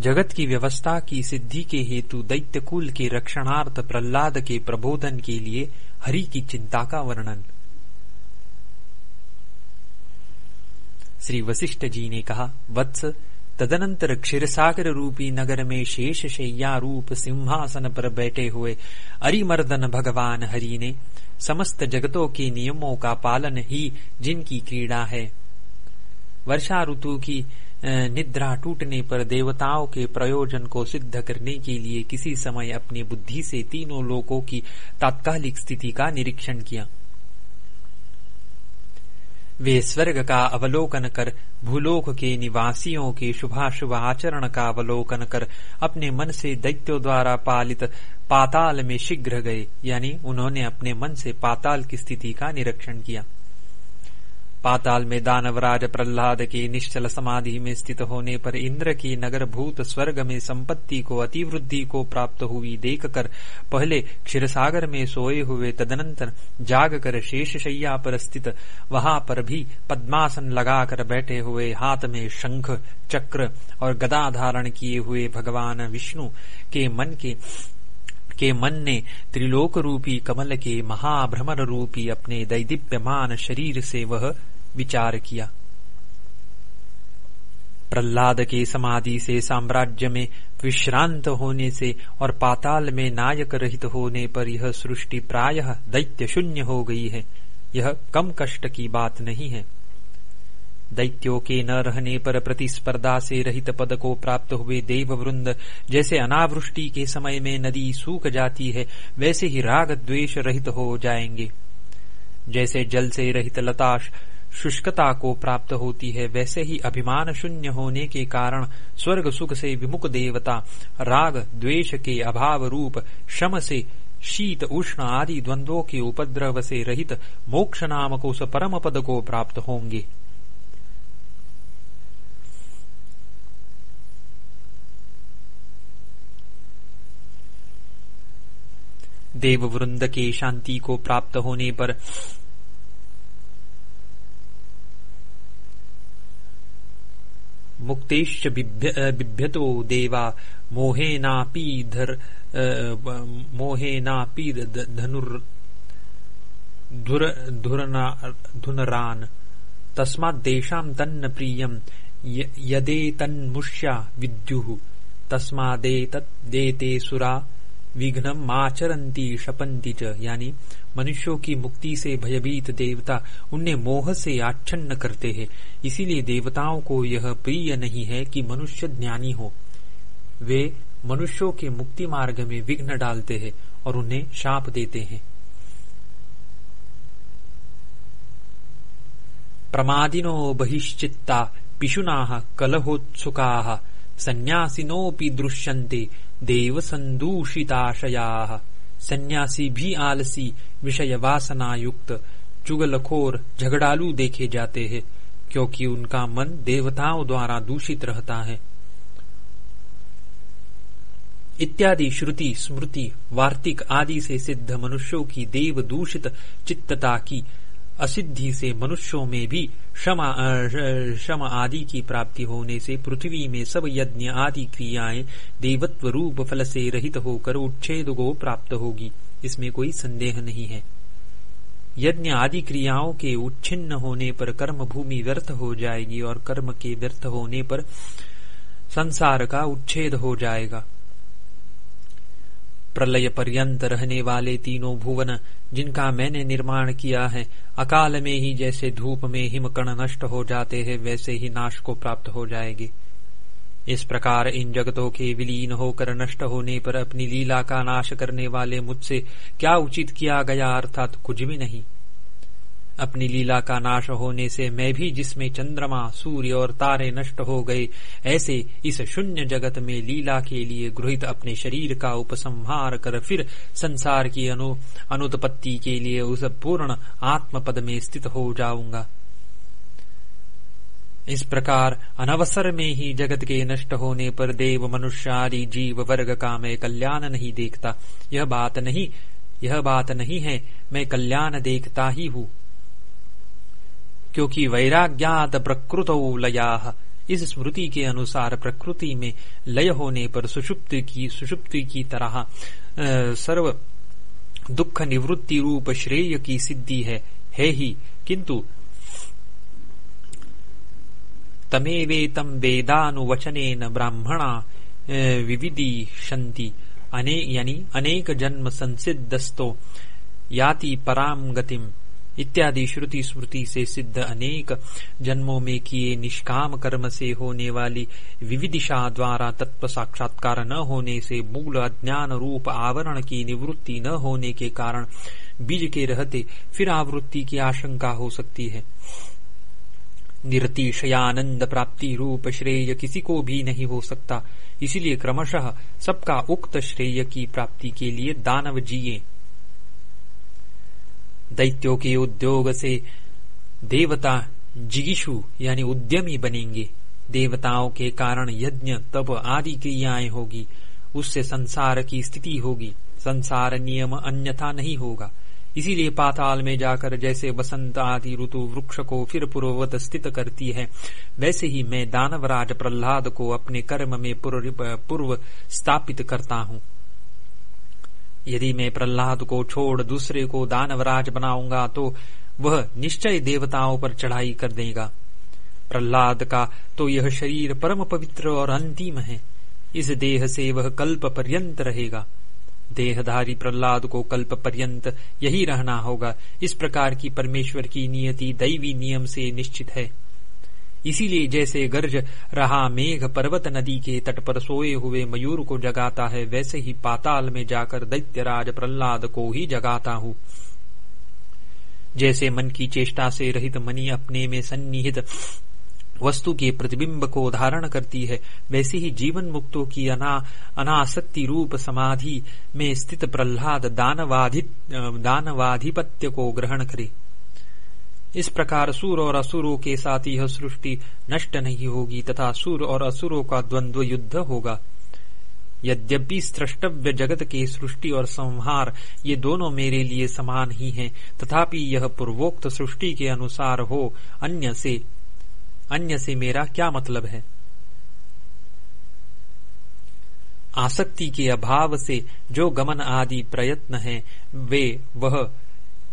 जगत की व्यवस्था की सिद्धि के हेतु दैत्यकुल के रक्षणार्थ प्रहलाद के प्रबोधन के लिए हरि की चिंता का वर्णन। श्री वशिष्ठ जी ने कहा, वत्स, तदनंतर क्षीरसागर रूपी नगर में शेष शैया रूप सिंहासन पर बैठे हुए अरिमर्दन भगवान हरि ने समस्त जगतों के नियमों का पालन ही जिनकी क्रीड़ा है। वर्षा ऋतु की निद्रा टूटने पर देवताओं के प्रयोजन को सिद्ध करने के लिए किसी समय अपनी बुद्धि से तीनों लोकों की तात्कालिक स्थिति का निरीक्षण किया। वे स्वर्ग का अवलोकन कर, भूलोक के निवासियों के शुभाशुभ आचरण का अवलोकन कर, अपने मन से दैत्यों द्वारा पालित पाताल में शीघ्र गए, यानी उन्होंने अपने मन से पाताल की स्थिति का निरीक्षण किया। पाताल में दानवराज प्रहलाद के निश्चल समाधि में स्थित होने पर इंद्र की नगर भूत स्वर्ग में संपत्ति को, अतिवृद्धि को प्राप्त हुई देखकर पहले क्षीरसागर में सोए हुए तदनंतर जाग कर शेष शैया पर स्थित वहाँ पर भी पद्मासन लगाकर बैठे हुए हाथ में शंख, चक्र और गदा धारण किए हुए भगवान विष्णु के मन के के मन ने त्रिलोक रूपी कमल के महाभ्रमर रूपी अपने दैदीप्यमान शरीर से वह विचार किया। प्रहलाद के समाधि से साम्राज्य में विश्रांत होने से और पाताल में नायक रहित होने पर यह सृष्टि प्रायः दैत्य शून्य हो गई है। यह कम कष्ट की बात नहीं है। दैत्यों के न रहने पर प्रतिस्पर्धा से रहित पद को प्राप्त हुए देव वृंद जैसे अनावृष्टि के समय में नदी सूख जाती है, वैसे ही राग द्वेष रहित हो जाएँगे। जैसे जल से रहित लताश शुष्कता को प्राप्त होती है, वैसे ही अभिमान शून्य होने के कारण स्वर्ग सुख से विमुख देवता, राग, द्वेष के अभाव रूप, शम से शीत, उष्ण आदि द्वंद्वों के उपद्रव से रहित मोक्ष नामक उस परम पद को प्राप्त होंगे। देव वृंद के शांति को प्राप्त होने पर मुक्तेश्च बिभ्यतो देवा, मोहेनापि धर मोहेनापि धनुर् धुनरान्। तस्माद्देशां तन्न प्रियम् यदेतन्मुष्या विद्युः। तस्मादेतद्देते सुरा विघ्नम आचरंती शपंती च। यानी मनुष्यों की मुक्ति से भयभीत देवता उन्हें मोह से आच्छन्न करते हैं। इसीलिए देवताओं को यह प्रिय नहीं है कि मनुष्य ज्ञानी हो। वे मनुष्यों के मुक्ति मार्ग में विघ्न डालते हैं और उन्हें शाप देते हैं। प्रमादिनो बहिश्चित्ता, पिशुना कलहोत्सुका संन्यासिनोपि दृश्यन्ते। देव संदूषिताशया सन्यासी भी आलसी विषय वासना युक्त चुगलखोर, झगड़ालू देखे जाते हैं, क्योंकि उनका मन देवताओं द्वारा दूषित रहता है। इत्यादि श्रुति, स्मृति, वार्तिक आदि से सिद्ध मनुष्यों की देव दूषित चित्तता की असिद्धि से मनुष्यों में भी शम आदि की प्राप्ति होने से पृथ्वी में सब यज्ञ आदि क्रियाएँ देवत्व रूप फल से रहित होकर उच्छेद को प्राप्त होगी। इसमें कोई संदेह नहीं है। यज्ञ आदि क्रियाओं के उच्छिन्न होने पर कर्म भूमि व्यर्थ हो जाएगी और कर्म के व्यर्थ होने पर संसार का उच्छेद हो जाएगा। प्रलय पर्यंत रहने वाले तीनों भुवन, जिनका मैंने निर्माण किया है, अकाल में ही जैसे धूप में हिमकण नष्ट हो जाते हैं, वैसे ही नाश को प्राप्त हो जाएगी। इस प्रकार इन जगतों के विलीन होकर नष्ट होने पर अपनी लीला का नाश करने वाले मुझसे क्या उचित किया गया, अर्थात कुछ भी नहीं। अपनी लीला का नाश होने से मैं भी जिसमें चंद्रमा, सूर्य और तारे नष्ट हो गए, ऐसे इस शून्य जगत में लीला के लिए गृहित अपने शरीर का उपसंहार कर फिर संसार की अनु, अनुत्पत्ति के लिए उस पूर्ण आत्म पद में स्थित हो जाऊँगा। इस प्रकार अनवसर में ही जगत के नष्ट होने पर देव मनुष्य आदि जीव वर्ग का मैं कल्याण नहीं देखता। यह बात नहीं, यह बात नहीं है, मैं कल्याण देखता ही हूँ। क्योंकि वैराग्यात प्रकृत लया। इस स्मृति के अनुसार प्रकृति में लय होने पर सुषुप्ति की सुषुप्ति की तरह सर्व दुख निवृत्ति रूप श्रेय की सिद्धि है है ही। किंतु तमेवेतम वेदानुवचनेन ब्राह्मणा विविदिशन्ति अने, यानी अनेक जन्म संसिद्धस्तो, याति पराम गतिम। इत्यादि श्रुति स्मृति से सिद्ध अनेक जन्मों में किए निष्काम कर्म से होने वाली विविदिशा द्वारा तत्व साक्षात्कार न होने से मूल अज्ञान रूप आवरण की निवृत्ति न होने के कारण बीज के रहते फिर आवृत्ति की आशंका हो सकती है। निरतिशयानंद प्राप्ति रूप श्रेय किसी को भी नहीं हो सकता। इसीलिए क्रमशः सबका उक्त श्रेय की प्राप्ति के लिए दानव जिये। दैत्यों के उद्योग से देवता जिगिशु, यानी उद्यमी बनेंगे। देवताओं के कारण यज्ञ, तप आदि क्रियाएँ होगी। उससे संसार की स्थिति होगी। संसार नियम अन्यथा नहीं होगा। इसीलिए पाताल में जाकर जैसे बसंत आदि ऋतु वृक्ष को फिर पूर्ववत स्थित करती है, वैसे ही मैं दानवराज प्रहलाद को अपने कर्म में पूर्व स्थापित करता हूँ। यदि मैं प्रहलाद को छोड़ दूसरे को दानवराज बनाऊँगा तो वह निश्चय देवताओं पर चढ़ाई कर देगा। प्रहलाद का तो यह शरीर परम पवित्र और अंतिम है। इस देह से वह कल्प पर्यंत रहेगा। देहधारी प्रहलाद को कल्प पर्यंत यही रहना होगा। इस प्रकार की परमेश्वर की नियति दैवी नियम से निश्चित है। इसीलिए जैसे गर्ज रहा मेघ पर्वत नदी के तट पर सोए हुए मयूर को जगाता है, वैसे ही पाताल में जाकर दैत्यराज प्रहलाद को ही जगाता हूँ। जैसे मन की चेष्टा से रहित मनी अपने में सन्निहित वस्तु के प्रतिबिंब को धारण करती है, वैसे ही जीवन मुक्तों की अना, अनासक्ति रूप समाधि में स्थित प्रहलाद दानवाधिपत्य को ग्रहण करे। इस प्रकार सुर और असुरों के साथ यह सृष्टि नष्ट नहीं होगी तथा सुर और असुरों का द्वंद्व युद्ध होगा। यद्यपि स्रष्टव्य जगत के सृष्टि और संहार ये दोनों मेरे लिए समान ही हैं, तथापि यह पूर्वोक्त सृष्टि के अनुसार हो, अन्य से अन्य से मेरा क्या मतलब है? आसक्ति के अभाव से जो गमन आदि प्रयत्न है, वे, वह,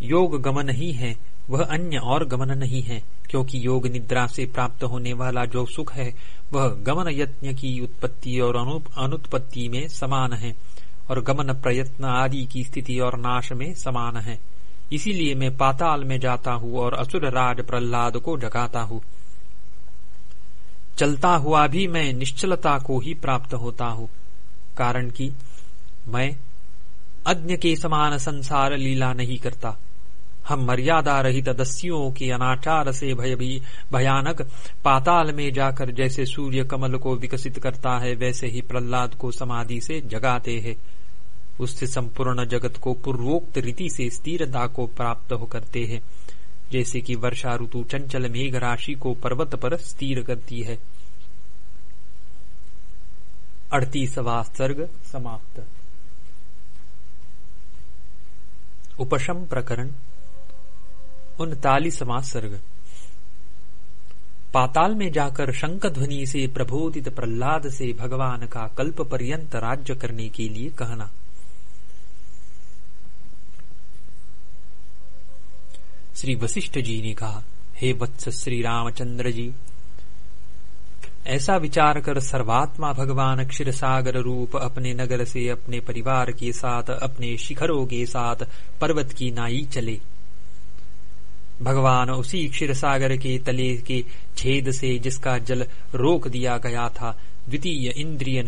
योग गमन ही है वह अन्य और गमन नहीं है, क्योंकि योग निद्रा से प्राप्त होने वाला जो सुख है, वह गमन यत्न की उत्पत्ति और अनुत्पत्ति में समान है, और गमन प्रयत्न आदि की स्थिति और नाश में समान है। इसीलिए मैं पाताल में जाता हूँ और असुर राज प्रहलाद को जगाता हूँ। चलता हुआ भी मैं निश्चलता को ही प्राप्त होता हूँ, कारण कि मैं अज्ञ के समान संसार लीला नहीं करता। हम मर्यादा रहित दस्युओं के अनाचार से भय भी भयानक पाताल में जाकर जैसे सूर्य कमल को विकसित करता है, वैसे ही प्रहलाद को समाधि से जगाते हैं। उससे संपूर्ण जगत को पूर्वोक्त रीति से स्थिरता को प्राप्त हो करते हैं, जैसे कि वर्षा ऋतु चंचल मेघ राशि को पर्वत पर स्थिर करती है। अड़तीसवा सर्ग समाप्त। उपशम प्रकरण उनतालीसवा सर्ग। पाताल में जाकर शंख ध्वनि से प्रबोधित प्रहलाद से भगवान का कल्प पर्यंत राज्य करने के लिए कहना। श्री वशिष्ठ जी ने कहा, हे वत्स श्री रामचंद्र जी, ऐसा विचार कर सर्वात्मा भगवान क्षीर सागर रूप अपने नगर से अपने परिवार के साथ, अपने शिखरों के साथ पर्वत की नाई चले। भगवान उसी क्षीर सागर के तले के छेद से जिसका जल रोक दिया गया था, द्वितीय इंद्रिय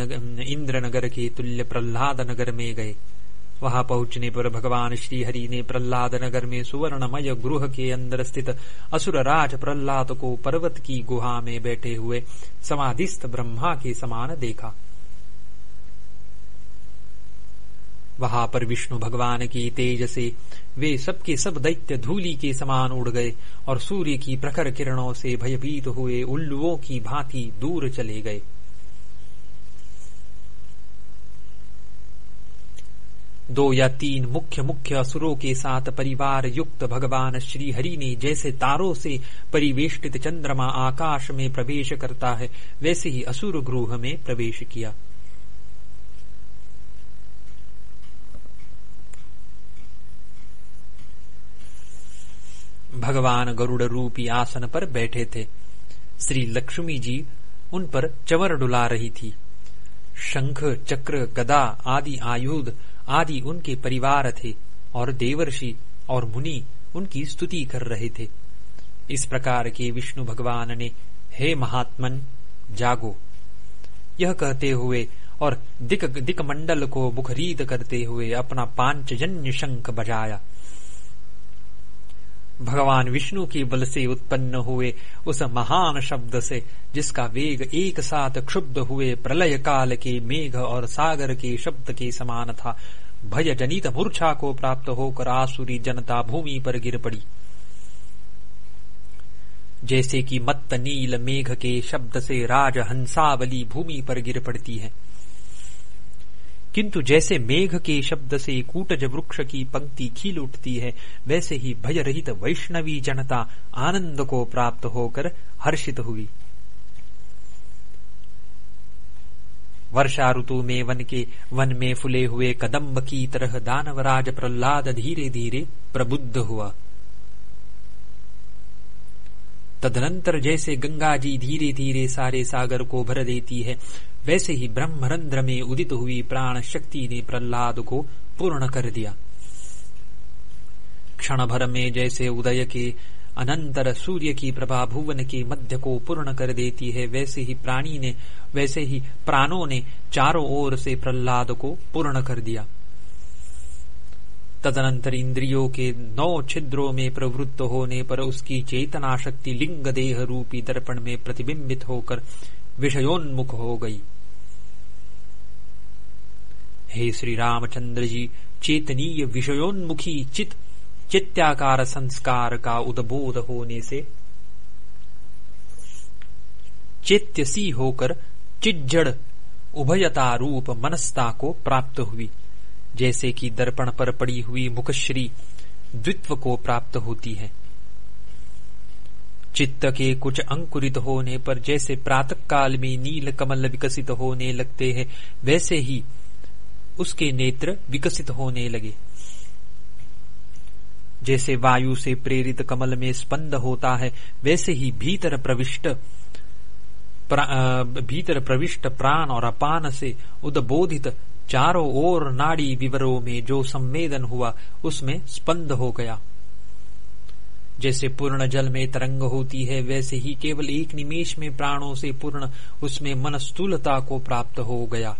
इंद्र नगर के तुल्य प्रहलाद नगर में गए। वहाँ पहुँचने पर भगवान श्री हरि ने प्रहलाद नगर में सुवर्णमय गृह के अंदर स्थित असुर राज प्रहलाद को पर्वत की गुहा में बैठे हुए समाधिस्थ ब्रह्मा के समान देखा। वहाँ पर विष्णु भगवान की तेज से वे सबके सब दैत्य धूली के समान उड़ गए और सूर्य की प्रखर किरणों से भयभीत हुए उल्लुओं की भांति दूर चले गए। दो या तीन मुख्य मुख्य असुरों के साथ परिवार युक्त भगवान श्री हरि ने जैसे तारों से परिवेष्टित चंद्रमा आकाश में प्रवेश करता है, वैसे ही असुर गृह में प्रवेश किया। भगवान गरुड़ रूपी आसन पर बैठे थे। श्री लक्ष्मी जी उन पर चवर डुला रही थी। शंख, चक्र, गदा आदि आयुध आदि उनके परिवार थे और देवर्षि और मुनि उनकी स्तुति कर रहे थे। इस प्रकार के विष्णु भगवान ने, हे महात्मन, जागो। यह कहते हुए और दिक दिक मंडल को मुखरीत करते हुए अपना पांचजन्य शंख बजाया। भगवान विष्णु के बल से उत्पन्न हुए उस महान शब्द से, जिसका वेग एक साथ क्षुब्ध हुए प्रलय काल के मेघ और सागर के शब्द के समान था भय जनित मूर्छा को प्राप्त होकर आसुरी जनता भूमि पर गिर पड़ी। जैसे कि मत्त नील मेघ के शब्द से राज हंसावली भूमि पर गिर पड़ती है। किंतु जैसे मेघ के शब्द से कूटज वृक्ष की पंक्ति खिल उठती है, वैसे ही भय रहित वैष्णवी जनता आनंद को प्राप्त होकर हर्षित हुई। वर्षा ऋतु में वन के वन में फुले हुए कदम्ब की तरह दानवराज प्रहलाद धीरे धीरे प्रबुद्ध हुआ। तदनंतर जैसे गंगा जी धीरे धीरे सारे सागर को भर देती है, वैसे ही ब्रह्मरंध्र में उदित हुई प्राण शक्ति ने प्रहलाद को पूर्ण कर दिया। क्षण भर में जैसे उदय के अनंतर सूर्य की प्रभा भुवन के मध्य को पूर्ण कर देती है, वैसे ही प्राणी ने, वैसे ही प्राणों ने चारों ओर से प्रहलाद को पूर्ण कर दिया। तदनंतर इंद्रियों के नौ छिद्रों में प्रवृत्त होने पर उसकी चेतना शक्ति लिंग देह रूपी दर्पण में प्रतिबिंबित होकर विषयोन्मुख हो गई। हे श्री रामचंद्र जी, चेतनीय विषयोन्मुखी चित, चित्याकार संस्कार का उद्बोध होने से चेत्यसी होकर चिज्जड़ उभयता रूप मनस्ता को प्राप्त हुई। जैसे कि दर्पण पर पड़ी हुई मुखश्री द्वित्व को प्राप्त होती है। चित्त के कुछ अंकुरित होने पर जैसे प्रातः काल में नील कमल विकसित होने लगते हैं वैसे ही उसके नेत्र विकसित होने लगे। जैसे वायु से प्रेरित कमल में स्पंद होता है वैसे ही भीतर प्रविष्ट प्रा, भीतर प्रविष्ट प्राण और अपान से उद्बोधित चारों ओर नाड़ी विवरों में जो संवेदन हुआ, उसमें स्पंद हो गया। जैसे पूर्ण जल में तरंग होती है, वैसे ही केवल एक निमेश में प्राणों से पूर्ण उसमें मन स्थूलता को प्राप्त हो गया।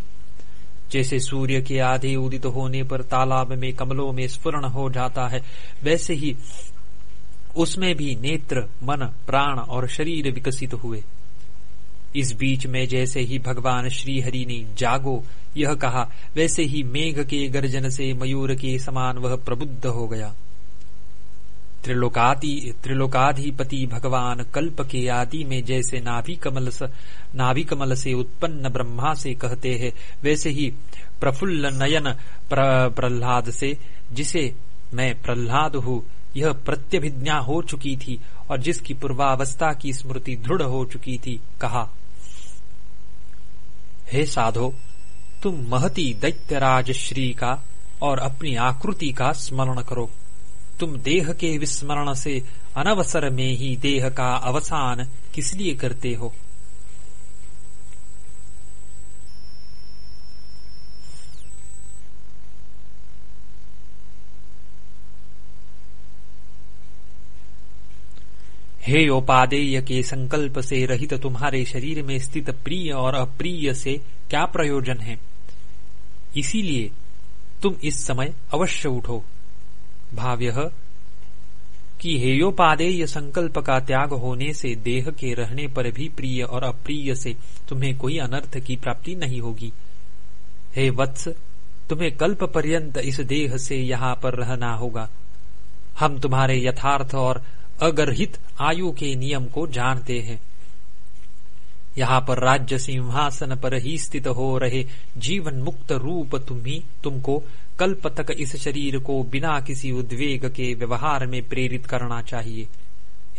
जैसे सूर्य के आधे उदित होने पर तालाब में कमलों में स्फुरण हो जाता है, वैसे ही उसमें भी नेत्र, मन, प्राण और शरीर विकसित हुए। इस बीच में जैसे ही भगवान श्रीहरि ने जागो, यह कहा, वैसे ही मेघ के गर्जन से मयूर के समान वह प्रबुद्ध हो गया। त्रिलोकाति, त्रिलोकाधिपति भगवान कल्प के आदि में जैसे नाभि कमल नाभि कमल से उत्पन्न ब्रह्मा से कहते हैं, वैसे ही प्रफुल्ल नयन प्रहलाद से, जिसे मैं प्रहलाद हूँ, यह प्रत्यभिज्ञा हो चुकी थी और जिसकी पूर्वावस्था की स्मृति दृढ़ हो चुकी थी, कहा हे साधो, तुम महती दैत्यराज श्री का और अपनी आकृति का स्मरण करो। तुम देह के विस्मरण से अनवसर में ही देह का अवसान किस लिए करते हो? हे उपादेय के संकल्प से रहित तुम्हारे शरीर में स्थित प्रिय और अप्रिय से क्या प्रयोजन है? इसीलिए तुम इस समय अवश्य उठो। भाव कि हेयोपादेय संकल्प का त्याग होने से देह के रहने पर भी प्रिय और अप्रिय से तुम्हें कोई अनर्थ की प्राप्ति नहीं होगी। हे वत्स, तुम्हें कल्प पर्यंत इस देह से यहाँ पर रहना होगा। हम तुम्हारे यथार्थ और अगरहित आयु के नियम को जानते हैं। यहाँ पर राज्य सिंहासन पर ही स्थित हो रहे जीवन मुक्त रूप तुम्ही, तुमको कल्प तक इस शरीर को बिना किसी उद्वेग के व्यवहार में प्रेरित करना चाहिए।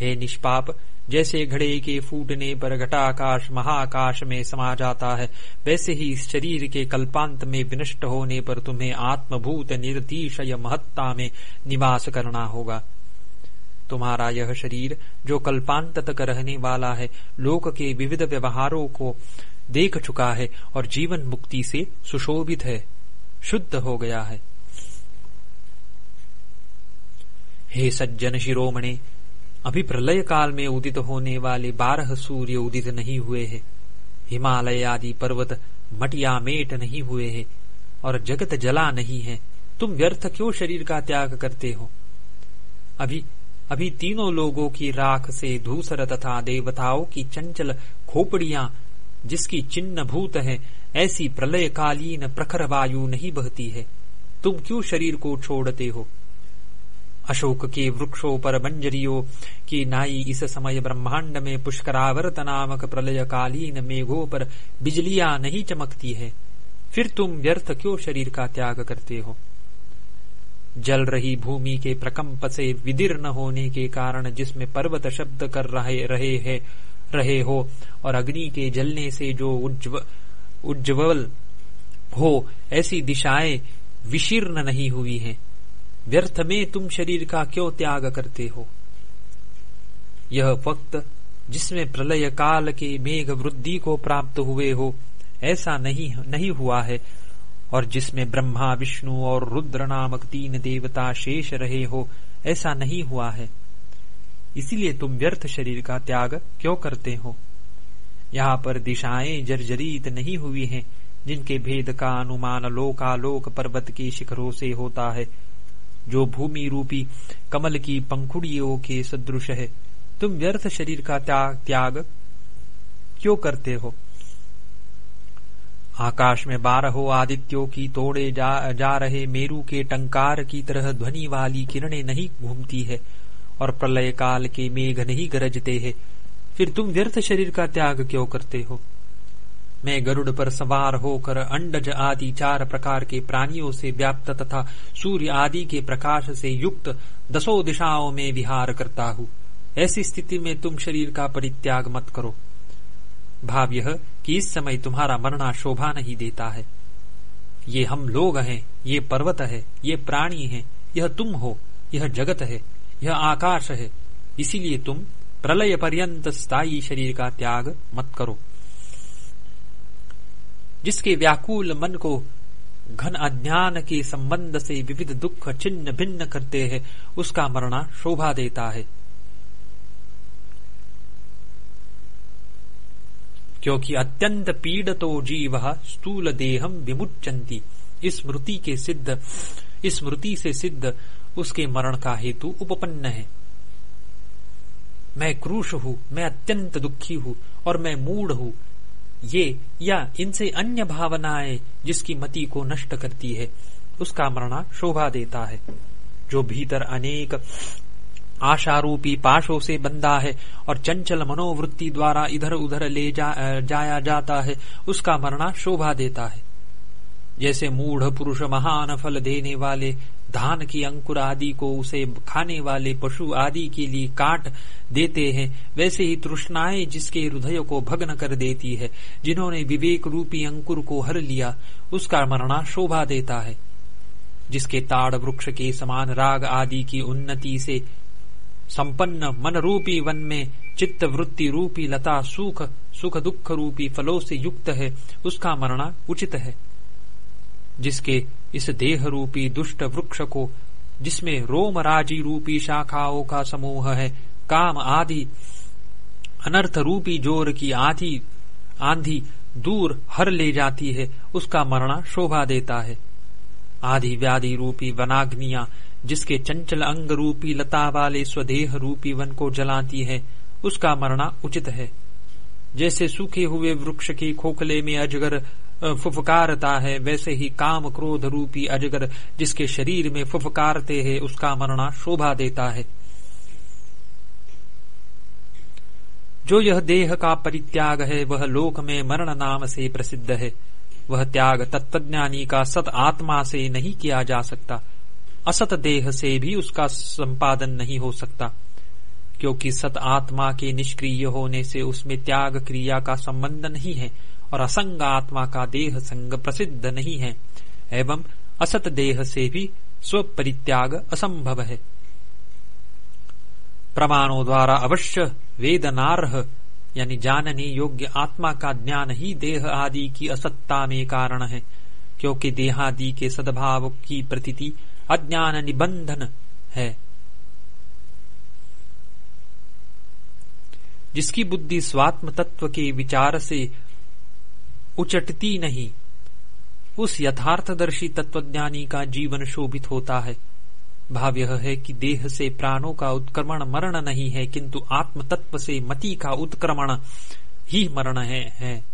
हे निष्पाप, जैसे घड़े के फूटने पर घटाकाश महाकाश में समा जाता है, वैसे ही इस शरीर के कल्पांत में विनष्ट होने पर तुम्हें आत्मभूत निर्तिशय महत्ता में निवास करना होगा। तुम्हारा यह शरीर, जो कल्पांत तक रहने वाला है, लोक के विविध व्यवहारों को देख चुका है और जीवन मुक्ति से सुशोभित है, शुद्ध हो गया है। हे सज्जन शिरोमणे, अभी प्रलय काल में उदित होने वाले बारह सूर्य उदित नहीं हुए हैं। हिमालय आदि पर्वत मटिया मेट नहीं हुए हैं और जगत जला नहीं है। तुम व्यर्थ क्यों शरीर का त्याग करते हो? अभी अभी तीनों लोगों की राख से धूसर तथा देवताओं की चंचल खोपड़ियाँ, जिसकी चिन्ह भूत है, ऐसी प्रलय कालीन प्रखर वायु नहीं बहती है। तुम क्यों शरीर को छोड़ते हो? अशोक के वृक्षों पर मंजरियों की नाई इस समय ब्रह्मांड में पुष्करावर्त नामक प्रलय कालीन मेघों पर बिजलियाँ नहीं चमकती है। फिर तुम व्यर्थ क्यों शरीर का त्याग करते हो? जल रही भूमि के प्रकंप से विदीर्ण होने के कारण जिसमें पर्वत शब्द कर रहे रहे है, रहे हो, और अग्नि के जलने से जो उज्ज्वल हो, ऐसी दिशाएँ विशीर्ण नहीं हुई हैं। व्यर्थ में तुम शरीर का क्यों त्याग करते हो? यह वक्त जिसमें प्रलय काल के मेघ वृद्धि को प्राप्त हुए हो, ऐसा नहीं नहीं हुआ है। और जिसमें ब्रह्मा विष्णु और रुद्र नामक तीन देवता शेष रहे हो ऐसा नहीं हुआ है। इसीलिए तुम व्यर्थ शरीर का त्याग क्यों करते हो? यहाँ पर दिशाएँ जर्जरित नहीं हुई हैं जिनके भेद का अनुमान लोकालोक पर्वत के शिखरों से होता है। जो भूमि रूपी कमल की पंखुड़ियों के सदृश है तुम व्यर्थ शरीर का त्याग, त्याग क्यों करते हो? आकाश में बारह आदित्यों की तोड़े जा, जा रहे मेरू के टंकार की तरह ध्वनि वाली किरणें नहीं घूमती है और प्रलय काल के मेघ नहीं गरजते हैं। फिर तुम व्यर्थ शरीर का त्याग क्यों करते हो? मैं गरुड़ पर सवार होकर अंडज आदि चार प्रकार के प्राणियों से व्याप्त तथा सूर्य आदि के प्रकाश से युक्त दसों दिशाओं में विहार करता हूँ। ऐसी स्थिति में तुम शरीर का परित्याग मत करो। भाव यह कि इस समय तुम्हारा मरना शोभा नहीं देता है। ये हम लोग हैं, ये पर्वत है, ये प्राणी है, यह तुम हो, यह जगत है, यह आकाश है। इसीलिए तुम प्रलय पर्यंत स्थायी शरीर का त्याग मत करो। जिसके व्याकुल मन को घन अज्ञान के संबंध से विविध दुख, चिन्ह भिन्न करते हैं, उसका मरना शोभा देता है। क्योंकि अत्यंत पीड़तो जीव स्थूल देहम विमुचंती स्मृति के सिद्ध स्मृति से सिद्ध उसके मरण का हेतु उपपन्न है। मैं क्रूश हूँ, मैं अत्यंत दुखी हूँ और मैं मूढ़ हूँ। ये या इनसे अन्य भावनाएँ जिसकी मति को नष्ट करती है, उसका मरणा शोभा देता है। जो भीतर अनेक आशारूपी पाशों से बंधा है और चंचल मनोवृत्ति द्वारा इधर उधर ले जा, जाया जाता है उसका मरना शोभा देता है। जैसे मूढ़ पुरुष महान फल देने वाले धान की अंकुर आदि को उसे खाने वाले पशु आदि के लिए काट देते हैं वैसे ही तृष्णाएँ जिसके हृदय को भग्न कर देती है जिन्होंने विवेक रूपी अंकुर को हर लिया उसका मरना शोभा देता है। जिसके ताड़ वृक्ष के समान राग आदि की उन्नति से संपन्न मन रूपी वन में चित्त वृत्ति रूपी लता सुख सुख दुख रूपी फलों से युक्त है, उसका मरना उचित है। जिसके इस देह रूपी दुष्ट वृक्ष को, जिसमें रोमराजी रूपी शाखाओं का समूह है, काम आदि अनर्थ रूपी ज़ोर की आधी, आंधी दूर हर ले जाती है, उसका मरना शोभा देता है। आदि व्याधि रूपी वनाग्निया जिसके चंचल अंग रूपी लता वाले स्वदेह रूपी वन को जलाती है, उसका मरना उचित है। जैसे सूखे हुए वृक्ष के खोखले में अजगर फुफकारता है, वैसे ही काम क्रोध रूपी अजगर जिसके शरीर में फुफकारते हैं, उसका मरना शोभा देता है। जो यह देह का परित्याग है, वह लोक में मरण नाम से प्रसिद्ध है। वह त्याग तत्वज्ञानी का सत आत्मा से नहीं किया जा सकता। असत देह से भी उसका संपादन नहीं हो सकता, क्योंकि सत आत्मा के निष्क्रिय होने से उसमें त्याग क्रिया का संबंध नहीं है और असंग आत्मा का देह संग प्रसिद्ध नहीं है, एवं असत देह से भी स्व परित्याग असंभव है। प्रमाणों द्वारा अवश्य वेदनारह, यानी जानने योग्य आत्मा का ज्ञान ही देह आदि की असत्ता में कारण है, क्योंकि देहादि के सद्भाव की प्रतीति अज्ञान निबंधन है। जिसकी बुद्धि स्वात्म तत्व के विचार से उचटती नहीं उस यथार्थदर्शी तत्वज्ञानी का जीवन शोभित होता है। भाव यह है कि देह से प्राणों का उत्क्रमण मरण नहीं है किंतु आत्म तत्व से मति का उत्क्रमण ही मरण है, है।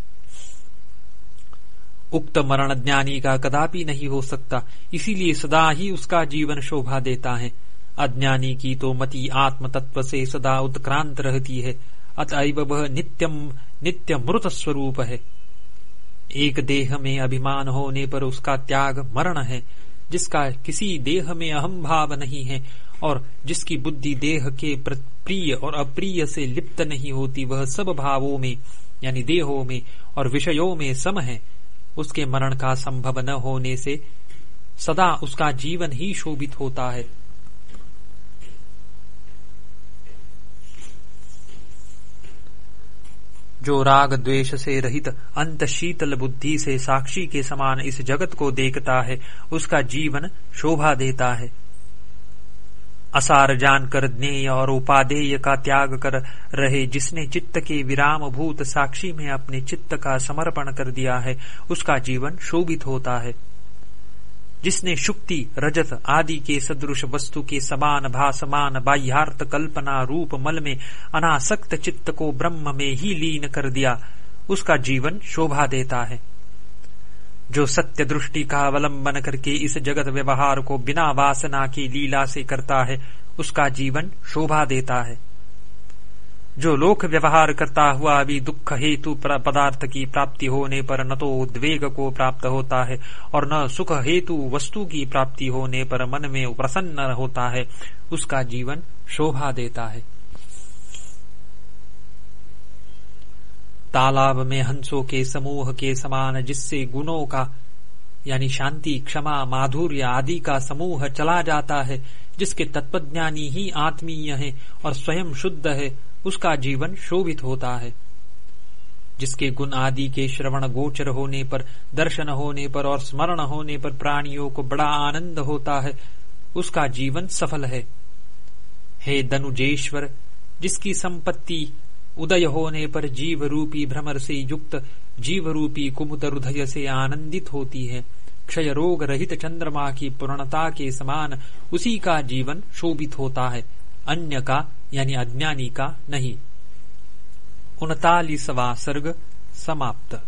उक्त मरण ज्ञानी का कदापि नहीं हो सकता। इसीलिए सदा ही उसका जीवन शोभा देता है। अज्ञानी की तो मति आत्म तत्व से सदा उत्क्रांत रहती है। अतएव वह नित्यम नित्य मृत स्वरूप है। एक देह में अभिमान होने पर उसका त्याग मरण है, जिसका किसी देह में अहम भाव नहीं है, और जिसकी बुद्धि देह के प्रिय और अप्रिय से लिप्त नहीं होती, वह सब भावों में, यानी देहों में और विषयों में सम है। उसके मरण का संभव न होने से सदा उसका जीवन ही शोभित होता है। जो राग द्वेष से रहित, अंत शीतल बुद्धि से साक्षी के समान इस जगत को देखता है, उसका जीवन शोभा देता है। असार जानकर ज्ञेय और उपादेय का त्याग कर रहे जिसने चित्त के विराम भूत साक्षी में अपने चित्त का समर्पण कर दिया है, उसका जीवन शोभित होता है। जिसने शुक्ति, रजत आदि के सदृश वस्तु के समान भासमान बाह्यार्थ कल्पना रूप मल में अनासक्त चित्त को ब्रह्म में ही लीन कर दिया, उसका जीवन शोभा देता है। जो सत्य दृष्टि का अवलंबन करके इस जगत व्यवहार को बिना वासना की लीला से करता है, उसका जीवन शोभा देता है। जो लोक व्यवहार करता हुआ भी दुख हेतु पदार्थ की प्राप्ति होने पर न तो उद्वेग को प्राप्त होता है, और न सुख हेतु वस्तु की प्राप्ति होने पर मन में प्रसन्न होता है, उसका जीवन शोभा देता है। तालाब में हंसों के समूह के समान, जिससे गुणों का, यानी शांति, क्षमा, माधुर्य आदि का समूह चला जाता है, जिसके तत्वज्ञानी ही आत्मीय है और स्वयं शुद्ध है, उसका जीवन शोभित होता है। जिसके गुण आदि के श्रवण गोचर होने पर, दर्शन होने पर और स्मरण होने पर प्राणियों को बड़ा आनंद होता है, उसका जीवन सफल है। हे दनुजेश्वर जिसकी संपत्ति उदय होने पर जीव रूपी भ्रमर से युक्त जीव रूपी कुमुद हृदय से आनंदित होती है। क्षय रोग रहित चंद्रमा की पूर्णता के समान उसी का जीवन शोभित होता है। अन्य का, यानी अज्ञानी का, नहीं। उनतालीसवा सर्ग समाप्त।